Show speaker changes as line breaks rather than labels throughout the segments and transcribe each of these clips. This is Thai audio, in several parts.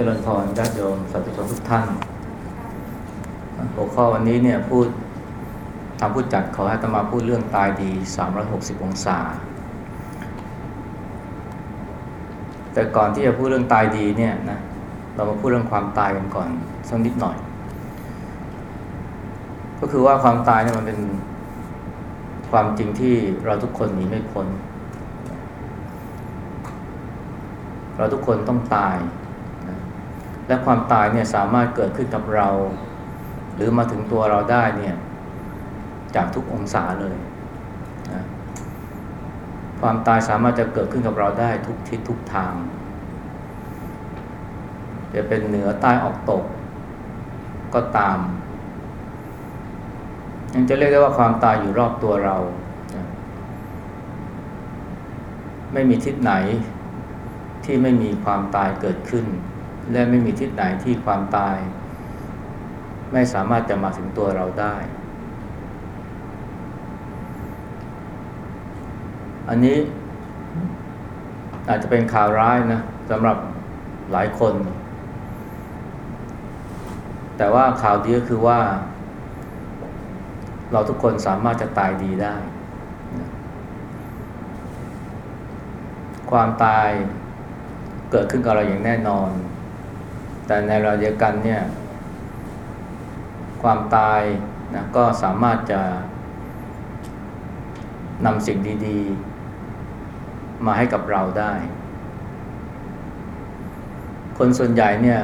เจริญพรญาติโยมสาธุชนทุกท่านหัวข้อวันนี้เนี่ยพูดทางผู้จัดขอให้ตมาพูดเรื่องตายดี 360 องศา แต่ก่อนที่จะพูดเรื่องตายดีเนี่ยนะเรามาพูดเรื่องความตายกันก่อนสักนิดหน่อย ก็คือว่าความตายเนี่ยมันเป็นความจริงที่เราทุกคนหนีไม่พ้นเราทุกคนต้องตาย และความตายเนี่ยสามารถเกิดขึ้นกับเรา หรือมาถึงตัวเราได้เนี่ยจากทุกองศาเลยนะความตายสามารถจะเกิดขึ้นกับเราได้ทุกทิศทุกทาง จะเป็นเหนือใต้ออกตกก็ตาม ยังจะเรียกได้ว่าความตายอยู่รอบตัวเรา ไม่มีทิศไหนที่ไม่มีความตายเกิดขึ้น และไม่มีทิศไหนที่ความตาย ไม่สามารถจะมาถึงตัวเราได้ อันนี้อาจจะเป็นข่าวร้ายนะสำหรับหลายคน แต่ว่าข่าวดีก็คือว่า เราทุกคนสามารถจะตายดีได้ ความตายเกิดขึ้นกับเราอย่างแน่นอน แต่ในเราเดียวกันเนี่ยความตายนะก็สามารถจะนำสิ่งดีๆ มาให้กับเราได้ คนส่วนใหญ่เนี่ย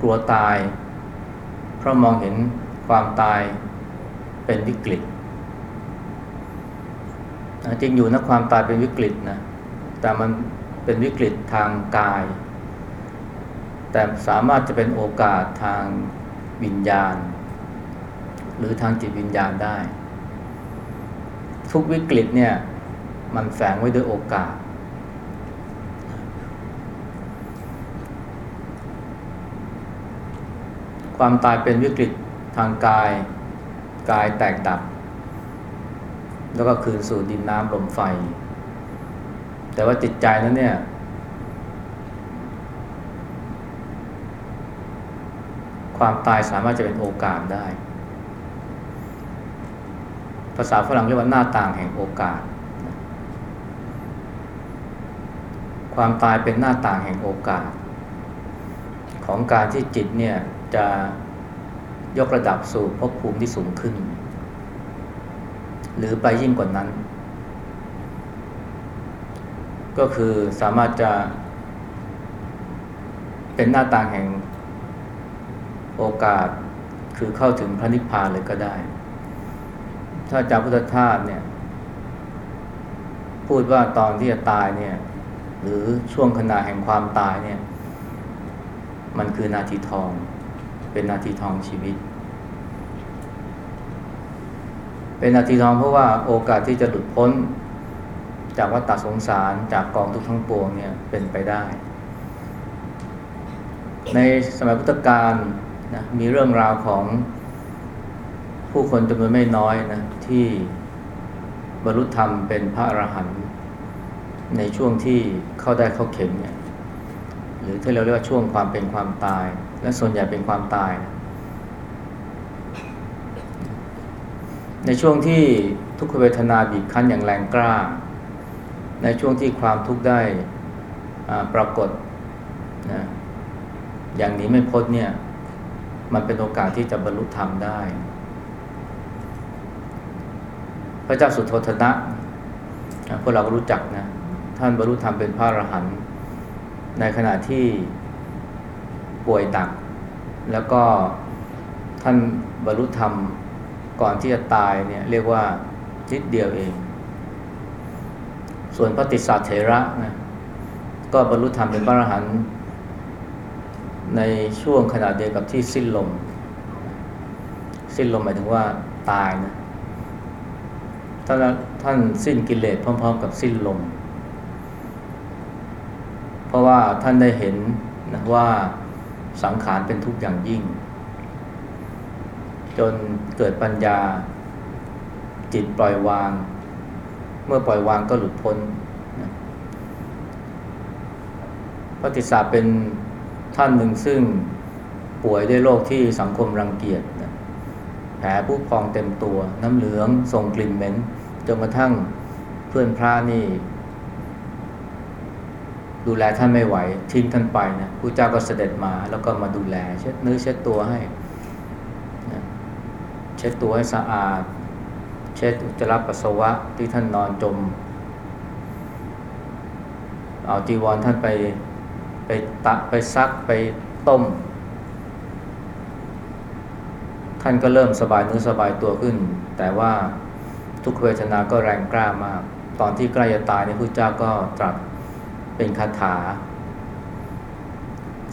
กลัวตาย เพราะมองเห็นความตายเป็นวิกฤตจริงอยู่นะความตายเป็นวิกฤตนะแต่มันเป็นวิกฤตทางกาย แต่สามารถจะเป็นโอกาสทางวิญญาณ หรือทางจิตวิญญาณได้ ทุกวิกฤตเนี่ยมันแฝงไว้ด้วยโอกาส ความตายเป็นวิกฤตทางกายกายแตกดับ แล้วก็คืนสู่ดินน้ำลมไฟ แต่ว่าจิตใจนั้นเนี่ย ความตายสามารถจะเป็นโอกาสได้ ภาษาฝรั่งเรียกว่าหน้าต่างแห่งโอกาส ความตายเป็นหน้าต่างแห่งโอกาส ของการที่จิตเนี่ยจะยกระดับสู่ภพภูมิที่สูงขึ้น หรือไปยิ่งกว่านั้น ก็คือสามารถจะเป็นหน้าต่างแห่ง โอกาสคือเข้าถึงพระนิพพานเลยก็ได้ ถ้าจารพุทธทาสเนี่ย พูดว่าตอนที่จะตายเนี่ย หรือช่วงขณะแห่งความตายเนี่ย มันคือนาทีทอง เป็นนาทีทองชีวิต เป็นนาทีทองเพราะว่าโอกาสที่จะหลุดพ้น จากวัฏสงสารจากกองทุกข์ทั้งปวงเนี่ยเป็นไปได้ ในสมัยพุทธกาล นะมีเรื่องราวของผู้คนจำนวนไม่น้อยนะที่บรรลุธรรมเป็นพระอรหันต์ในช่วงที่เข้าได้เข้าเข็มเนี่ยหรือที่เราเรียกว่าช่วงความเป็นความตาย และส่วนใหญ่เป็นความตายนะในช่วงที่ทุกขเวทนาบีบคั้นอย่างแรงกล้า ในช่วงที่ความทุกข์ได้ปรากฏนะอย่างนี้ไม่พ้นเนี่ย มันเป็นโอกาสที่จะบรรลุธรรมได้ พระเจ้าสุโธทนะพวกเราก็รู้จักนะ ท่านบรรลุธรรมเป็นพระอรหันต์ในขณะที่ป่วยตัก แล้วก็ท่านบรรลุธรรมก่อนที่จะตายเนี่ยเรียกว่านิดเดียวเอง ส่วนพระติสสะเถระนะก็บรรลุธรรมเป็นพระอรหันต์ ในช่วงขณะเดียวกับที่สิ้นลม สิ้นลมหมายถึงว่าตายนะท่านท่านสิ้นกิเลสพร้อม ๆ กับสิ้นลม เพราะว่าท่านได้เห็นนะว่าสังขารเป็นทุกข์อย่างยิ่ง จนเกิดปัญญาจิตปล่อยวาง เมื่อปล่อยวางก็หลุดพ้นนะปฏิสาเป็น ท่านหนึ่งซึ่งป่วยด้วยโรคที่สังคมรังเกียจนะแผลผู้พองเต็มตัว น้ำเหลืองส่งกลิ่นเหม็นจนกระทั่งเพื่อนพระนี่ ดูแลท่านไม่ไหว ทิ้งท่านไปนะผู้เจ้าก็เสด็จมาแล้วก็มาดูแล เช็ดเนื้อเช็ดตัวให้นะเช็ดตัวให้สะอาด เช็ดอุจจาระปัสสาวะที่ท่านนอนจม เอาจีวรท่านไป ไปตะไปซักไปต้ม ท่านก็เริ่มสบายเนื้อสบายตัวขึ้น แต่ว่าทุกเวทนาก็แรงกล้ามาก ตอนที่ใกล้จะตายนี่พระเจ้าก็ตรัสเป็นคาถา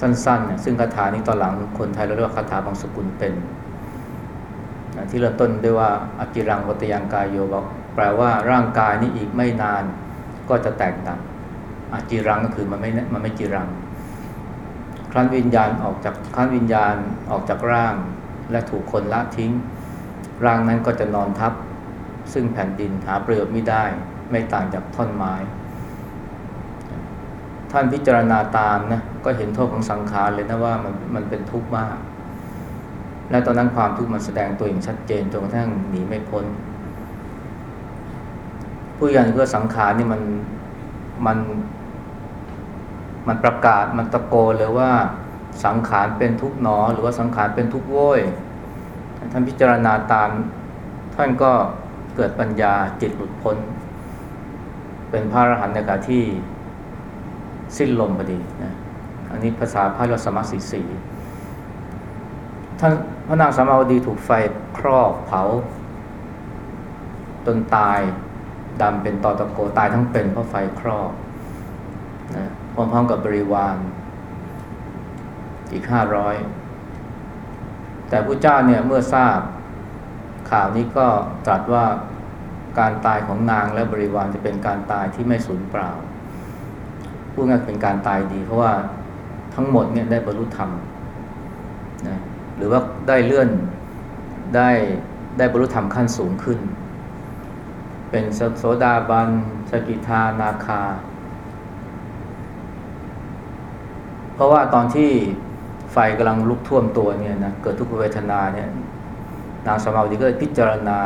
สั้นๆเนี่ยซึ่งคาถานี้ตอนหลังคนไทยเราเรียกว่าคาถาบางสกุลเป็นที่เริ่มต้นด้วยว่าอากิรังวัตยังกายโยบอกแปลว่าร่างกายนี้อีกไม่นานก็จะแตกดับอาจิรังก็คือมันไม่มันไม่จิรัง รั้นวิญญาณออกจากครั้นวิญญาณออกจากร่าง และถูกคนละทิ้ง ร่างนั้นก็จะนอนทับ ซึ่งแผ่นดินหาประโยชน์ไม่ได้ ไม่ต่างจากท่อนไม้ ท่านพิจารณาตามนะก็เห็นโทษของสังขารเลยนะว่ามันมันเป็นทุกข์มาก และตอนนั้นความทุกข์มันแสดงตัวอย่างชัดเจนจนกระทั่งหนีไม่พ้นผู้ยันเพื่อสังขารนี่มันมัน มันประกาศมันตะโกนเลยว่าสังขารเป็นทุกหนอ หรือว่าสังขารเป็นทุกโว้ยท่านพิจารณาตามท่านก็เกิดปัญญาจิตหลุดพ้น เป็นพระอรหันต์ในการที่สิ้นลมพอดีนะอันนี้ภาษาพระรสมัสีสีท่านพระนางสามาวดีถูกไฟครอบเผาจนตายดำเป็นตอตะโกตายทั้งเป็นเพราะไฟครอบนะ พร้อมๆกับบริวารอีกห้าร้อยแต่พระเจ้าเนี่ยเมื่อทราบข่าวนี้ก็ตรัสว่าการตายของนางและบริวารจะเป็นการตายที่ไม่สูญเปล่าพูดง่ายเป็นการตายดี เพราะว่าทั้งหมดเนี่ยได้บรรลุธรรมนะหรือว่าได้เลื่อนได้ได้บรรลุธรรมขั้นสูงขึ้น เป็นโสดาบันสกิทานาคา เพราะว่าตอนที่ไฟกำลังลุกท่วมตัวเนี่ยนะเกิดทุกขเวทนาเนี่ยนางสมาธิก็พิจารณา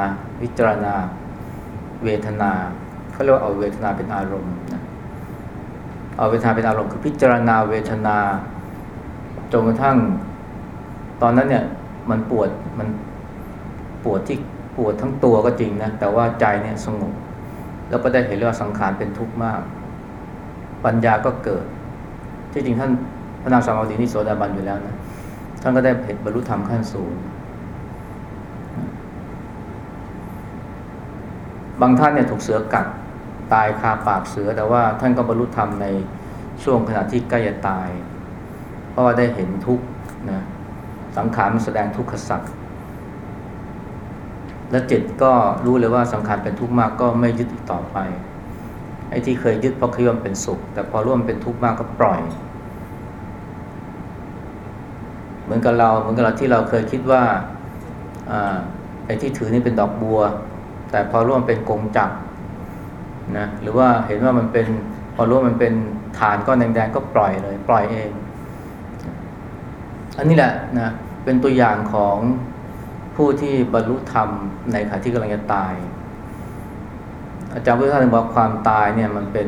พิจารณาเวทนาเขาเรียกว่าเอาเวทนาเป็นอารมณ์นะเอาเวทนาเป็นอารมณ์คือพิจารณาเวทนาจนกระทั่ง ตอนนั้นเนี่ยมันปวดมันปวดที่ปวดทั้งตัวก็จริงนะแต่ว่าใจเนี่ยสงบแล้วก็ได้เห็นว่าสังขารเป็นทุกข์มาก ปัญญาก็เกิด ที่จริงท่าน พระนางสามาวดีนี่โสดาบันอยู่แล้วนะท่านก็ได้เห็นบรรลุธรรมขั้นสูง บางท่านเนี่ยถูกเสือกัดตายคาปากเสือ แต่ว่าท่านก็บรรลุธรรมในช่วงขณะที่ใกล้จะตาย เพราะว่าได้เห็นทุกนะสังขารมันแสดงทุกขสัตว์และจิตก็รู้เลยว่าสังขารเป็นทุกข์มากก็ไม่ยึดต่อไปไอ้ที่เคยยึดเพราะคิดว่าเป็นสุข แต่พอร่วมเป็นทุกข์มากก็ปล่อย เหมือนกับเราเหมือนกับเราที่เราเคยคิดว่าไอ้ที่ถือนี่เป็นดอกบัว แต่พอร่วมเป็นกงจักรนะหรือว่าเห็นว่ามันเป็นพอร่วมมันเป็นฐานก้อนแดงๆก็ปล่อยเลย ปล่อยเอง อันนี้แหละนะเป็นตัวอย่างของผู้ที่บรรลุธรรมในขณะที่กำลังจะตาย อาจารย์พุทธทาสบอกความตายเนี่ยมันเป็น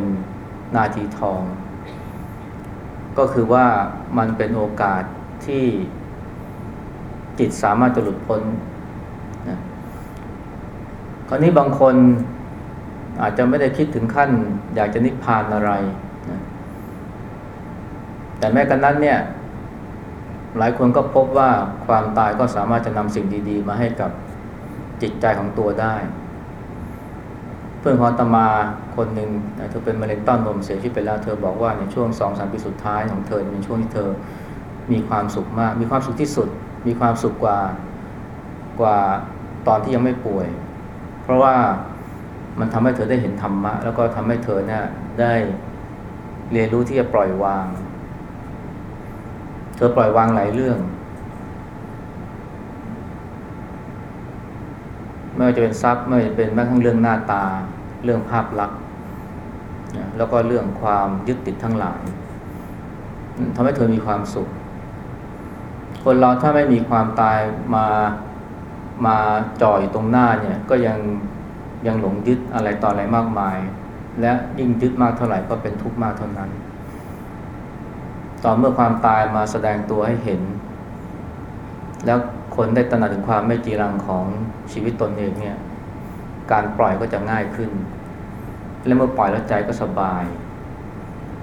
นาทีทอง ก็คือว่ามันเป็นโอกาส ที่จิตสามารถจะหลุดพ้นนะคราวนี้บางคนอาจจะไม่ได้คิดถึงขั้น อยากจะนิพพานอะไรนะแต่แม้กันนั้นเนี่ย หลายคนก็พบว่าความตายก็สามารถจะนำสิ่งดี ๆ มาให้กับจิตใจของตัวได้ เพื่อนของตมาคนหนึ่งเธอเป็นมะเร็งต้อนนมเสียชีวิตไปแล้ว เธอบอกว่าในช่วงสองสามปีสุดท้ายของเธอเป็นช่วงที่เธอ มีความสุขมาก มีความสุขที่สุด มีความสุขกว่ากว่าตอนที่ยังไม่ป่วย เพราะว่ามันทำให้เธอได้เห็นธรรมะ แล้วก็ทำให้เธอเนี่ยได้เรียนรู้ที่จะปล่อยวาง เธอปล่อยวางหลายเรื่อง ไม่ว่าจะเป็นทรัพย์ไม่ว่าจะเป็นแม้กระทั่งเรื่องหน้าตา เรื่องภาพลักษณ์แล้วก็เรื่องความยึดติดทั้งหลายทำให้เธอมีความสุข คนเราถ้าไม่มีความตายมามาจ่อยตรงหน้าเนี่ยก็ยังยังหลงยึดอะไรต่ออะไรมากมาย และยิ่งยึดมากเท่าไหร่ก็เป็นทุกข์มากเท่านั้น ต่อเมื่อความตายมาแสดงตัวให้เห็น แล้วคนได้ตระหนักถึงความไม่จีรังของชีวิตตนเองเนี่ยการปล่อยก็จะง่ายขึ้น และเมื่อปล่อยแล้วใจก็สบาย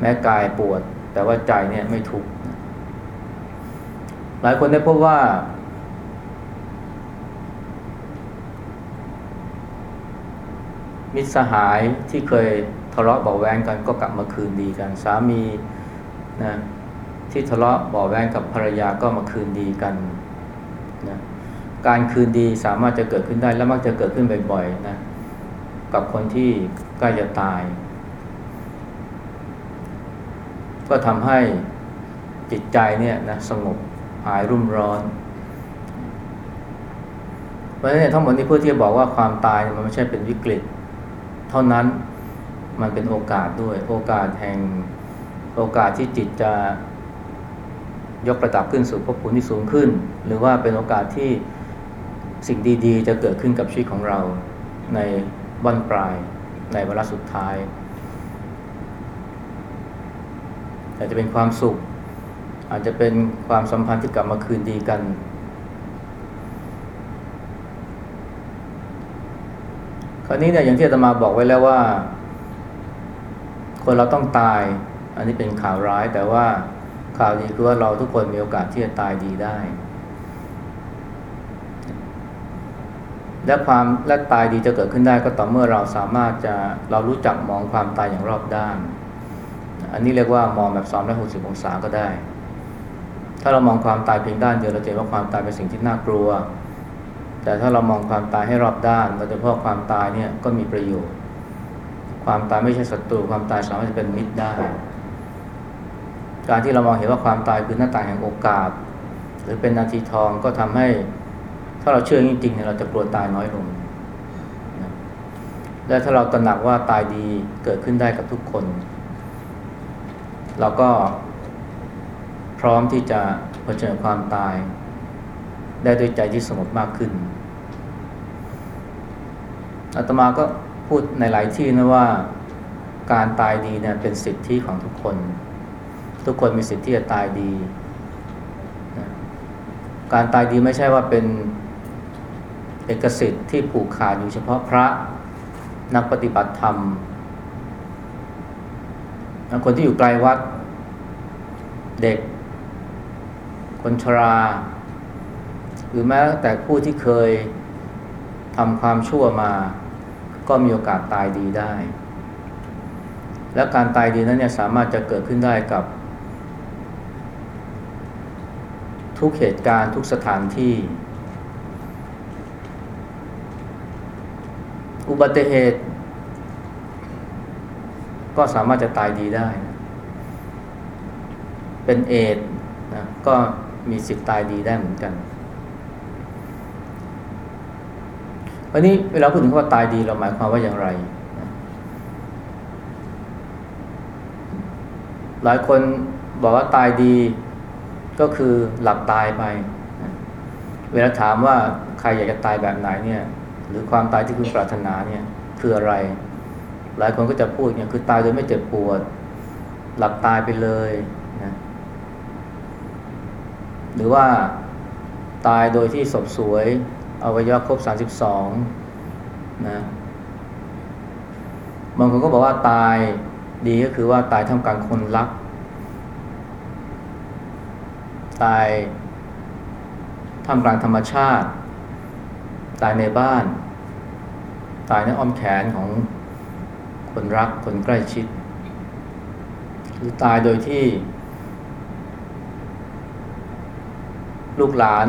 แม้กายปวด แต่ว่าใจเนี่ยไม่ทุกข์ หลายคนได้พบว่า มิตรสหายที่เคยทะเลาะเบาแวงกันก็กลับมาคืนดีกัน สามีนะที่ทะเลาะเบาแวงกับภรรยาก็มาคืนดีกันนะการคืนดีสามารถจะเกิดขึ้นได้และมักจะเกิดขึ้นบ่อยๆนะกับคนที่ใกล้จะตาย ก็ทำให้จิตใจเนี่ยนะสงบ หายรุ่มร้อนเพราะฉะนั้นทั้งหมดนี้เพื่อที่จะบอกว่าความตายมันไม่ใช่เป็นวิกฤต เท่านั้นมันเป็นโอกาสด้วย โอกาสแห่งโอกาสที่จิตจะยกระดับขึ้นสู่ภพภูมิที่สูงขึ้น หรือว่าเป็นโอกาสที่สิ่งดีๆ จะเกิดขึ้นกับชีวิตของเราในบั้นปลายในเวลาสุดท้ายอาจจะเป็นความสุข อาจจะเป็นความสัมพันธ์ที่กลับมาคืนดีกัน คราวนี้เนี่ยอย่างที่อาตมาบอกไว้แล้วว่า คนเราต้องตาย อันนี้เป็นข่าวร้ายแต่ว่าข่าวดีคือว่าเราทุกคนมีโอกาสที่จะตายดีได้ และความและตายดีจะเกิดขึ้นได้ก็ต่อเมื่อเราสามารถจะเรารู้จักมองความตายอย่างรอบด้าน อันนี้เรียกว่ามองแบบ 360 องศาก็ได้ ถ้าเรามองความตายเพียงด้านเดียวเราจะเห็นว่าความตายเป็นสิ่งที่น่ากลัว แต่ถ้าเรามองความตายให้รอบด้านเราจะพบความตายเนี่ยก็มีประโยชน์ ความตายไม่ใช่ศัตรูความตายสามารถจะเป็นมิตรได้ การที่เรามองเห็นว่าความตายคือหน้าต่างแห่งโอกาส หรือเป็นนาทีทองก็ทำให้ ถ้าเราเชื่อจริงๆเนี่ยเราจะกลัวตายน้อยลงและถ้าเราตระหนักว่าตายดีเกิดขึ้นได้กับทุกคน เราก็ พร้อมที่จะเผชิญความตาย ได้ด้วยใจที่สงบมากขึ้นอาตมาก็พูดในหลายที่นะว่าการตายดีเนี่ยเป็นสิทธิของทุกคน ทุกคนมีสิทธิที่จะตายดี การตายดีไม่ใช่ว่าเป็นเอกสิทธิ์ที่ผูกขาดอยู่เฉพาะพระนักปฏิบัติธรรม คนที่อยู่ไกลวัดเด็ก คนชรา หรือแม้แต่ผู้ที่เคยทำความชั่วมา ก็มีโอกาสตายดีได้ และการตายดีนั้นเนี่ยสามารถจะเกิดขึ้นได้กับ ทุกเหตุการณ์ทุกสถานที่ อุบัติเหตุ ก็สามารถจะตายดีได้ เป็นเอดนะก็ มีสิทธิ์ตายดีได้เหมือนกันวันนี้เวลาพูดถึงว่าตายดีเราหมายความว่าอย่างไร หลายคนบอกว่าตายดีก็คือหลับตายไป เวลาถามว่าใครอยากจะตายแบบไหนเนี่ย หรือความตายที่คุณปรารถนาเนี่ยคืออะไร หลายคนก็จะพูดเนี่ยคือตายโดยไม่เจ็บปวด หลับตายไปเลย หรือว่าตายโดยที่ศพสวยอวัยวะครบสามสิบสองนะบางคนก็บอกว่าตายดีก็คือว่าตายท่ามกลางคนรัก ตายท่ามกลางธรรมชาติ ตายในบ้าน ตายในอ้อมแขนของคนรักคนใกล้ชิด หรือตายโดยที่ ลูกหลาน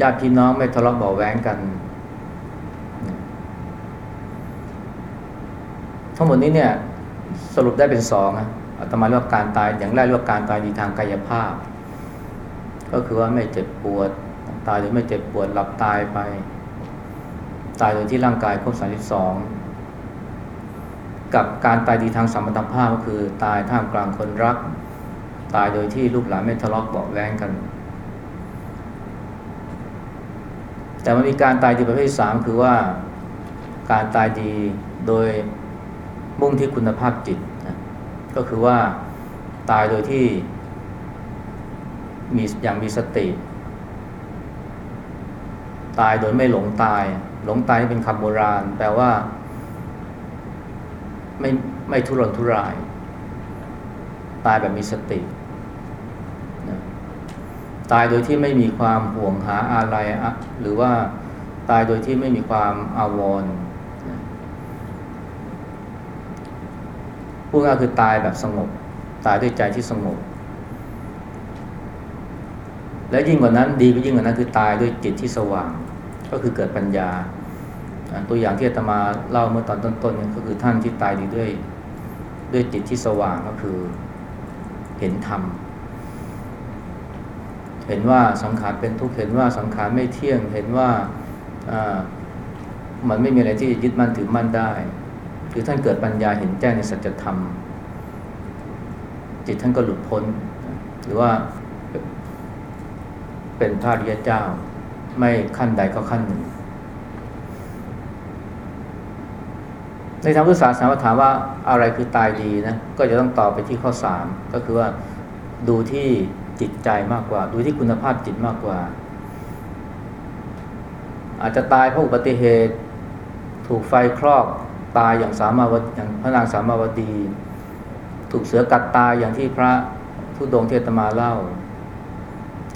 ญาติพี่น้องไม่ทะเลาะเบาแหวงกัน ทั้งหมดนี้เนี่ยสรุปได้เป็นสองนะอาตมาเรียกว่าการตายอย่างแรกเรียกว่าการตายดีทางกายภาพ ก็คือว่าไม่เจ็บปวด ตายโดยไม่เจ็บปวดหลับตายไป ตายโดยที่ร่างกายครบสามสิบสองกับการตายดีทางสมรรถภาพก็คือ ตายท่ามกลางคนรัก ตายโดยที่ลูกหลานไม่ทะเลาะเบาะแวงกัน แต่มันมีการตายดีประเภทสามคือว่าการตายดีโดยมุ่งที่คุณภาพจิตนะก็คือว่าตายโดยที่มีอย่างมีสติ ตายโดยไม่หลงตาย หลงตายเป็นคำโบราณ แปลว่า ไม่ไม่ทุรนทุราย ตายแบบมีสติ ตายโดยที่ไม่มีความห่วงหาอะไรหรือว่าตายโดยที่ไม่มีความอาวรณ์พูดง่ายคือตายแบบสงบ ตายด้วยใจที่สงบ และยิ่งกว่านั้นดีไปยิ่งกว่านั้นคือตายด้วยจิตที่สว่าง ก็คือเกิดปัญญา ตัวอย่างที่อาตมาเล่าเมื่อตอนต้นๆนี่ยก็คือท่านที่ตายดีด้วยด้วยจิตที่สว่างก็คือเห็นธรรมเเห็นว่าสังขารเป็นทุกข์เห็นว่าสังขารไม่เที่ยง เห็นว่ามันไม่มีอะไรที่ยึดมั่นถือมั่นได้คือท่านเกิดปัญญาเห็นแจ้งในสัจธรรม จิตท่านก็หลุดพ้น หรือว่าเป็นพระริยเจ้า ไม่ขั้นใดก็ขั้นหนึ่ง ในทางพุทธศาสนาถามว่าอะไรคือตายดีนะ ก็จะต้องตอบไปที่ข้อสามก็คือว่าดูที่ จิตใจมากกว่า ดูที่คุณภาพจิตมากกว่า อาจจะตายเพราะอุบัติเหตุ ถูกไฟคลอกตายอย่างสามาวอย่างพระนางสามาวดี ถูกเสือกัดตายอย่างที่พระทุดงเทตมาเล่า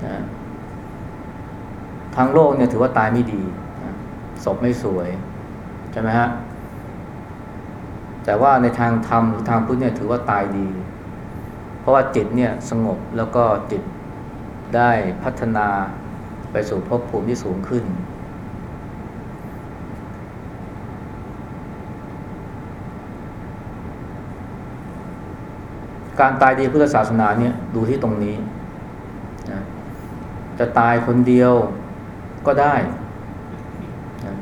นะทางโลกเนี่ยถือว่าตายไม่ดีศพไม่สวยใช่ไหมฮะแต่ว่าในทางธรรมหรือทางพุทธเนี่ยถือว่าตายดี ราะว่าจิตเนี่ยสงบแล้วก็จิตได้พัฒนาไปสู่ภพภูมิที่สูงขึ้น การตายดีพุทธศาสนาเนี่ยดูที่ตรงนี้นะจะตายคนเดียวก็ได้นะ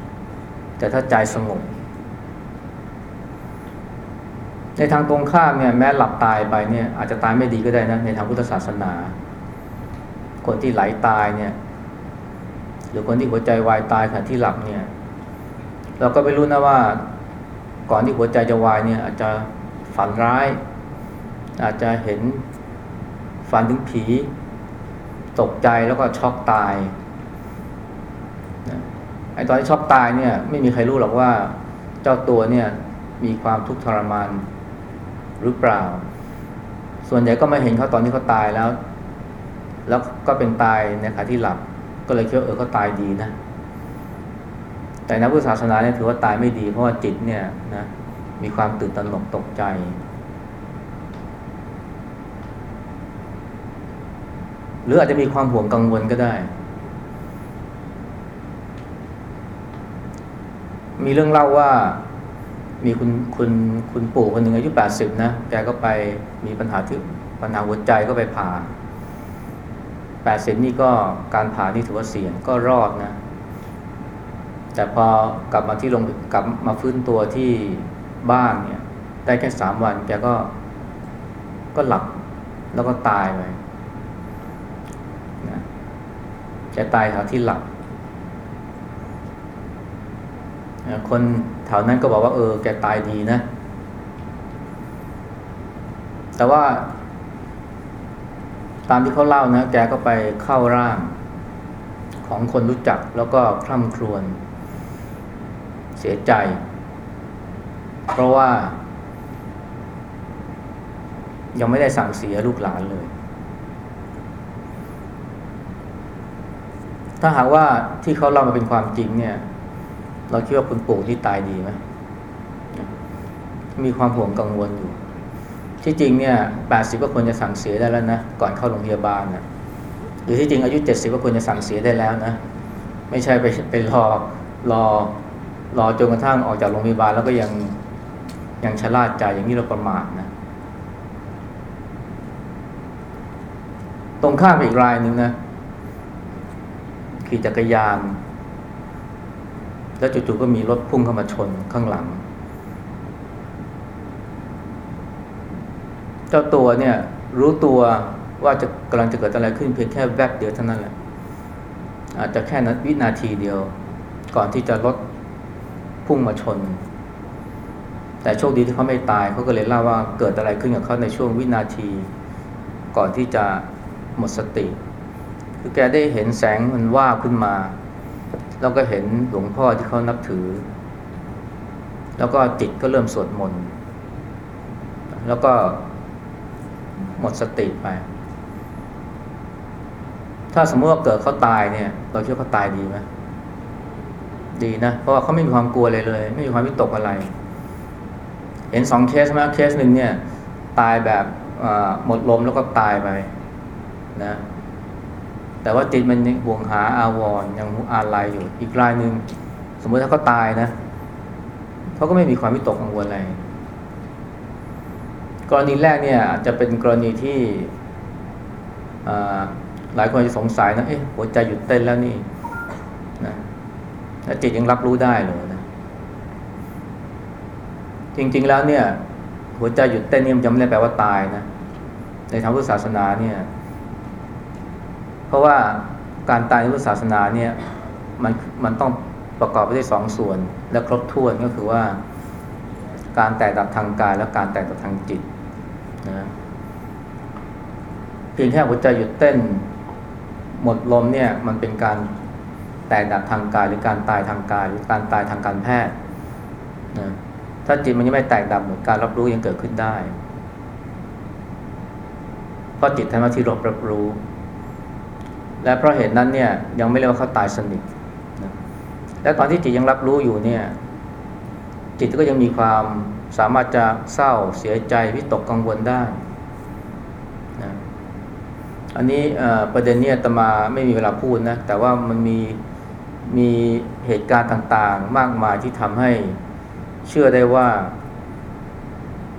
แต่ถ้าใจสงบ ในทางตรงข้ามเนี่ยแม้หลับตายไปเนี่ยอาจจะตายไม่ดีก็ได้นะในทางพุทธศาสนา คนที่ไหลตายเนี่ยหรือคนที่หัวใจวายตายขณะที่หลับเนี่ย เราก็ไม่รู้นะว่าก่อนที่หัวใจจะวายเนี่ย อาจจะฝันร้าย อาจจะเห็นฝันถึงผี ตกใจแล้วก็ช็อกตายไอ้ตอนที่ช็อกตายเนี่ย ไม่มีใครรู้หรอกว่าเจ้าตัวเนี่ยมีความทุกข์ทรมาน หรือเปล่า ส่วนใหญ่ก็ไม่เห็นเขาตอนที่เขาตายแล้ว แล้วก็เป็นตายในขณะที่หลับ ก็เลยคิดว่าเออเขาตายดีนะ แต่นักพุทธศาสนาเนี่ยถือว่าตายไม่ดี เพราะว่าจิตเนี่ยนะมีความตื่นตระหนกตกใจ หรืออาจจะมีความห่วงกังวลก็ได้ มีเรื่องเล่าว่า มีคุณคุณคุณปู่คนหนึ่งอายุแปดสิบนะ แกก็ไปมีปัญหาที่ปัญหาหัวใจก็ไปผ่าแปดสิบนี่ก็การผ่านี่ถือว่าเสี่ยงก็รอดนะ แต่พอกลับมาที่ลงกลับมาฟื้นตัวที่บ้านเนี่ย ได้แค่สามวันแกก็ก็หลับแล้วก็ตายไปนะแกตายขาที่หลับคน แถวนั้นก็บอกว่าเออแกตายดีนะ แต่ว่า ตามที่เขาเล่านะ แกก็ไปเข้าร่างของคนรู้จักแล้วก็คร่ำครวญเสียใจ เพราะว่า ยังไม่ได้สั่งเสียลูกหลานเลย ถ้าหากว่าที่เขาเล่ามาเป็นความจริงเนี่ย เราคิดว่าคุณปู่ที่ตายดีไหมมีความห่วงกังวลอยู่ ที่จริงเนี่ยแปดสิบก็ควรจะสั่งเสียได้แล้วนะก่อนเข้าโรงพยาบาลนะหรือที่จริงอายุเจ็ดสิบก็ควรจะสั่งเสียได้แล้วนะไม่ใช่ไปไปรอรอรอจนกระทั่งออกจากโรงพยาบาลแล้วก็ยังยังชะล่าใจอย่างนี้เราประมาทนะ ตรงข้ามอีกรายหนึ่งนะขี่จักรยาน แล้วจู่ๆก็มีรถพุ่งเข้ามาชนข้างหลัง เจ้าตัวเนี่ยรู้ตัวว่าจะกำลังจะเกิดอะไรขึ้นเพียงแค่แวบเดียวเท่านั้นแหละ อาจจะแค่นั้นวินาทีเดียว ก่อนที่จะรถพุ่งมาชน แต่โชคดีที่เขาไม่ตายเขาก็เลยเล่าว่าเกิดอะไรขึ้นกับเขาในช่วงวินาที ก่อนที่จะหมดสติ คือแกได้เห็นแสงมันว่าขึ้นมา แล้วก็เห็นหลวงพ่อที่เขานับถือ แล้วก็จิตก็เริ่มสวดมนต์แล้วก็หมดสติไป ถ้าสมมติว่าเกิดเขาตายเนี่ย เราคิดว่าเขาตายดีไหมดีนะ เพราะว่าเขาไม่มีความกลัวเลยเลย ไม่มีความวิตกอะไร เห็นสองเคสไหมเคสหนึ่งเนี่ย ตายแบบหมดลมแล้วก็ตายไป นะ แต่ว่าจิตมันห่วงหาอาวรยังอาลัยอยู่อีกรายหนึ่งสมมติถ้าเขาตายนะเขาก็ไม่มีความวิตกกังวลอะไร กรณีแรกเนี่ยจะเป็นกรณีที่หลายคนจะสงสัยนะเอ๊ะหัวใจหยุดเต้นแล้วนี่นะแล้วจิตยังรับรู้ได้เลยนะจริง ๆแล้วเนี่ย หัวใจหยุดเต้นนี่มันจะไม่ได้แปลว่าตายนะในทางพุทธศาสนาเนี่ย เพราะว่าการตายในพุทธศาสนาเนี่ยมันมันต้องประกอบไปด้วยสองส่วน และครบถ้วนก็คือว่า การแตกดับทางกายและการแตกดับทางจิตนะเพียงแค่หัวใจหยุดเต้นหมดลมเนี่ยมันเป็นการแตกดับทางกายหรือการตายทางกาย หรือการตายทางการแพทย์นะถ้าจิตมันยังไม่แตกดับหมือการรับรู้ยังเกิดขึ้นได้เพราะจิตทำหน้าที่รับรับรู้ และเพราะเหตุนั้นเนี่ยยังไม่เรียกว่าเขาตายสนิทนะและตอนที่จิตยังรับรู้อยู่เนี่ยจิตก็ยังมีความสามารถจะเศร้าเสียใจวิตกกังวลได้นะอันนี้ประเด็นเนี้ตมาไม่มีเวลาพูดนะแต่ว่ามันมีมีเหตุการณ์ต่างๆ มากมายที่ทำให้เชื่อได้ว่า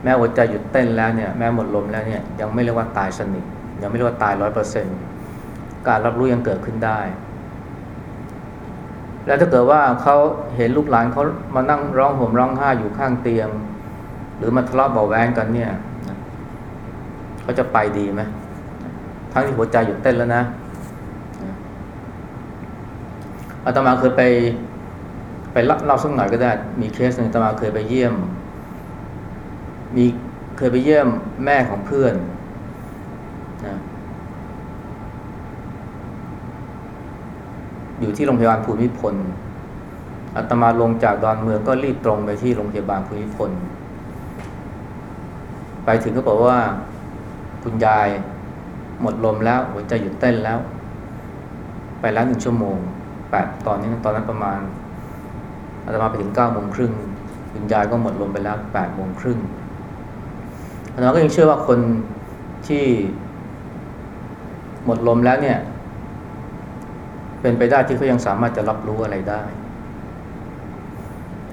แม้หัวใจหยุดเต้นแล้วเนี่ยแม้หมดลมแล้วเนี่ยยังไม่เรียกว่าตายสนิทยังไม่เรียกว่าตายร้อยเปอร์เซ็นต์ การรับรู้ยังเกิดขึ้นได้ แล้วถ้าเกิดว่าเขาเห็นลูกหลานเขามานั่งร้องห่มร้องไห้อยู่ข้างเตียง หรือมาทะเลาะเบาแวงกันเนี่ยเขาจะไปดีไหมทั้งที่หัวใจหยุดเต้นแล้วนะอาตมาเคยไปไปเล่าสักหน่อยก็ได้ มีเคสหนึ่งอาตมาเคยไปเยี่ยม มีเคยไปเยี่ยมแม่ของเพื่อนนะ อยู่ที่โรงพยาบาลภูมิพลอาตมาลงจากดอนเมืองก็รีบตรงไปที่โรงพยาบาลภูมิพล ไปถึงก็บอกว่าคุณยายหมดลมแล้วหัวใจหยุดเต้นแล้ว ไปแล้วหนึ่งชั่วโมงแปดตอนนี้ตอนนั้นประมาณอาตมาไปถึงเก้าโมงครึ่งคุณยายก็หมดลมไปแล้วแปดโมงครึ่งอาตมาก็ยังเชื่อว่าคนที่หมดลมแล้วเนี่ย เป็นไปได้ที่เขายังสามารถจะรับรู้อะไรได้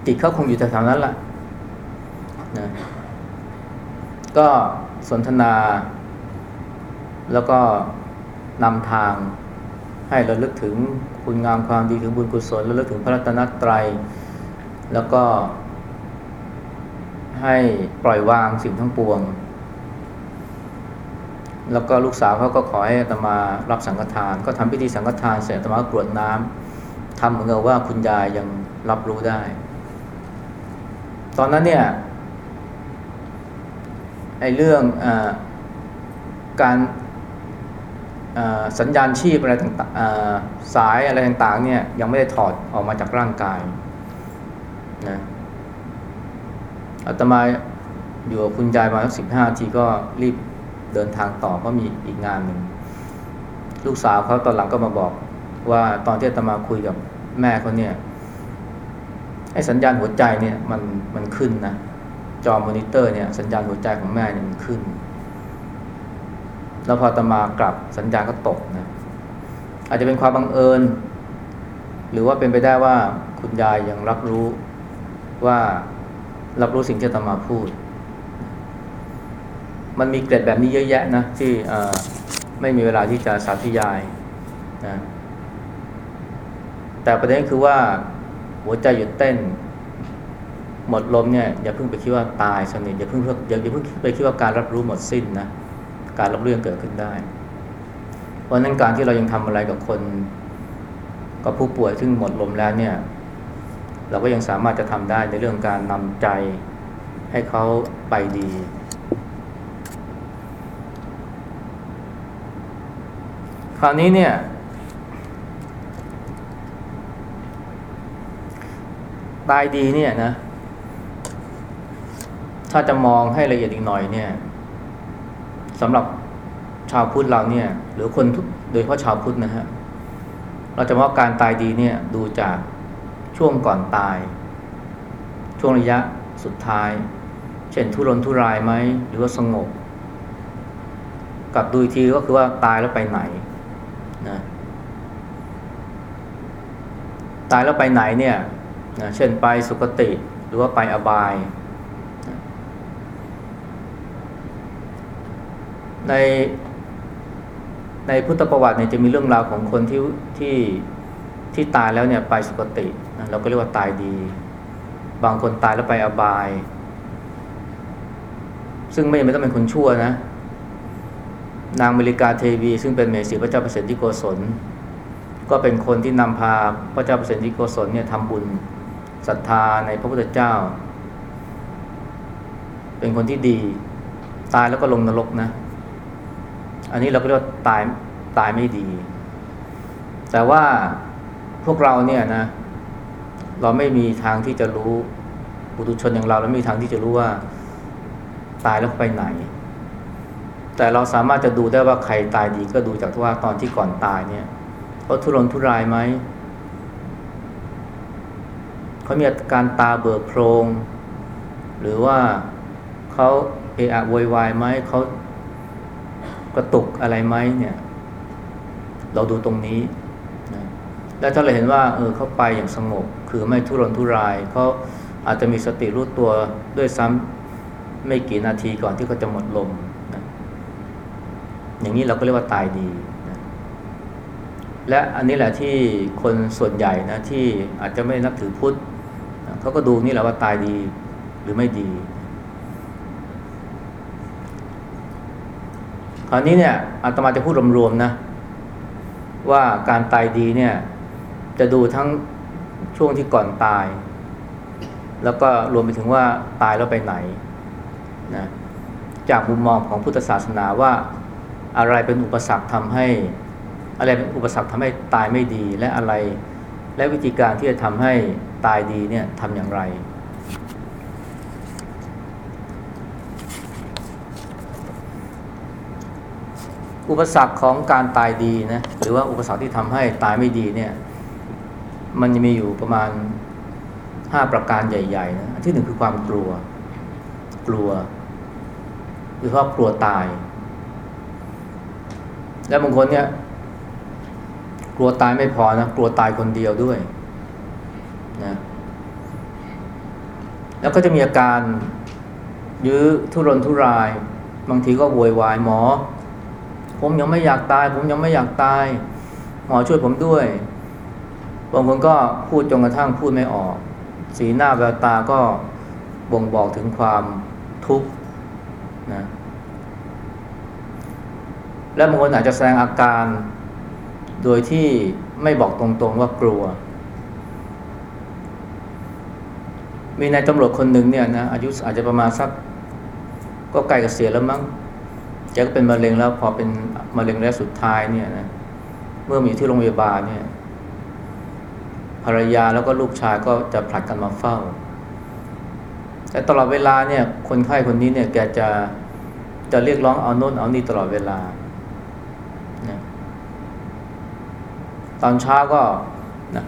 จิตเขาคงอยู่แถวๆนั้นแหละนะก็สนทนา แล้วก็นำทางให้เราลึกถึงคุณงามความดีถึงบุญกุศลแล้วลึกถึงพระรัตนตรัย แล้วก็ให้ปล่อยวางสิ่งทั้งปวง แล้วก็ลูกสาวเขาก็ขอให้อาตมารับสังฆทาน ก็ทำพิธีสังฆทานเสร็จอาตมากรวดน้ำทำเหมือนกับว่าคุณยายยังรับรู้ได้ ตอนนั้นเนี่ยไอ้เรื่องอการสัญญาณชีพอะไรต่างๆสายอะไรต่างๆเนี่ยยังไม่ได้ถอดออกมาจากร่างกายนะอาตมาอยู่กับคุณยายมาสักสิบห้าทีก็รีบ เดินทางต่อเพราะมีอีกงานหนึ่งลูกสาวเขาตอนหลังก็มาบอกว่าตอนที่อาตมาคุยกับแม่เขาเนี่ยไอ้สัญญาณหัวใจเนี่ยมันมันขึ้นนะจอมอนิเตอร์เนี่ยสัญญาณหัวใจของแม่เนี่ยมันขึ้น แล้วพอตมากลับสัญญาณก็ตกนะอาจจะเป็นความบังเอิญ หรือว่าเป็นไปได้ว่าคุณยายยังรับรู้ว่ารับรู้สิ่งที่ตมาพูด มันมีเกร็ดแบบนี้เยอะแยะนะที่ไม่มีเวลาที่จะสาธยายนะแต่ประเด็นคือว่าหัวใจหยุดเต้น หมดลมเนี่ยอย่าเพิ่งไปคิดว่าตายสนิทอย่าเพิ่งอย่าเพิ่งไปคิดว่าการรับรู้หมดสิ้นนะการรับเรู้ยังเกิดขึ้นได้ เพราะนั้นการที่เรายังทำอะไรกับคนกับผู้ป่วยซึ่งหมดลมแล้วเนี่ย เราก็ยังสามารถจะทำได้ในเรื่องการนำใจให้เขาไปดี ราวนี้เนี่ย ตายดีเนี่ยนะ ถ้าจะมองให้ละเอียดอีกหน่อยเนี่ยสำหรับชาวพุทธเราเนี่ย หรือคนทุกโดยเฉพาะชาวพุทธนะฮะเราจะว่าการตายดีเนี่ยดูจากช่วงก่อนตาย ช่วงระยะสุดท้าย เช่นทุรนทุรายไหมหรือว่าสงบ กับดูอีกทีก็คือว่าตายแล้วไปไหนนะ ตายแล้วไปไหนเนี่ยนะเช่นไปสุคติหรือว่าไปอบาย ในในพุทธประวัติเนี่ยจะมีเรื่องราวของคนที่ที่ที่ตายแล้วเนี่ยไปสุคตินะเราก็เรียกว่าตายดี บางคนตายแล้วไปอบาย ซึ่งไม่จำเป็นต้องเป็นคนชั่วนะ นางเมริกาเทวี ซึ่งเป็นเมสีพระเจ้าเปรตที่โกศล ก็เป็นคนที่นำพาพระเจ้าเปรตที่โกศลเนี่ยทำบุญศรัทธาในพระพุทธเจ้า เป็นคนที่ดีตายแล้วก็ลงนรกนะ อันนี้เราก็เรียกว่าตายตายไม่ดี แต่ว่าพวกเราเนี่ยนะ เราไม่มีทางที่จะรู้บุตุชนอย่างเราเราไม่มีทางที่จะรู้ว่า ตายแล้วไปไหน แต่เราสามารถจะดูได้ว่าใครตายดีก็ดูจากว่าตอนที่ก่อนตายเนี่ย เขาทุรนทุรายไหม เขามีอาการตาเบิกโพรง หรือว่าเขาเอะอะโวยวายไหม เขากระตุกอะไรไหมเนี่ย เราดูตรงนี้นะแล้วถ้าเราเห็นว่า เออเขาไปอย่างสงบ คือไม่ทุรนทุราย เขาอาจจะมีสติรู้ตัวด้วยซ้ำไม่กี่นาทีก่อนที่เขาจะหมดลมนะอย่างนี้เราก็เรียกว่าตายดี และอันนี้แหละที่คนส่วนใหญ่นะที่อาจจะไม่นับถือพุทธเขาก็ดูนี่แหละว่าตายดีหรือไม่ดี คราวนี้เนี่ยอาตมาจะพูดรวมๆนะ ว่าการตายดีเนี่ย จะดูทั้งช่วงที่ก่อนตาย แล้วก็รวมไปถึงว่าตายแล้วไปไหนนะจากมุมมองของพุทธศาสนาว่าอะไรเป็นอุปสรรคทำให้ อะไรเป็นอุปสรรคทำให้ตายไม่ดีและอะไร และวิธีการที่จะทำให้ตายดีเนี่ยทำอย่างไร อุปสรรคของการตายดีนะหรือว่าอุปสรรคที่ทำให้ตายไม่ดีเนี่ยมันจะมีอยู่ประมาณห้าประการใหญ่ๆนะที่หนึ่งคือความกลัว กลัวหรือว่ากลัวตาย และบางคนเนี่ย กลัวตายไม่พอนะกลัวตายคนเดียวด้วยนะแล้วก็จะมีอาการยื้อทุรนทุราย บางทีก็โวยวายหมอ ผมยังไม่อยากตาย ผมยังไม่อยากตาย หมอช่วยผมด้วยบางคนก็พูดจนกระทั่งพูดไม่ออก สีหน้าแววตาก็บ่งบอกถึงความทุกข์นะและบางคนอาจจะแสดงอาการ โดยที่ไม่บอกตรงๆว่ากลัว มีนายตำรวจคนหนึ่งเนี่ยนะอายุอาจจะประมาณสัก ก็ใกล้เกษียณแล้วมั้งแกก็เป็นมะเร็งแล้วพอเป็นมะเร็งระยะสุดท้ายเนี่ยนะเมื่อมีที่โรงพยาบาลเนี่ยภรรยาแล้วก็ลูกชายก็จะผลัดกันมาเฝ้า แต่ตลอดเวลาเนี่ยคนไข้คนนี้เนี่ยแกจะจะเรียกร้องเอาโน่นเอานี่ตลอดเวลานะ ตอนเช้าก็นะ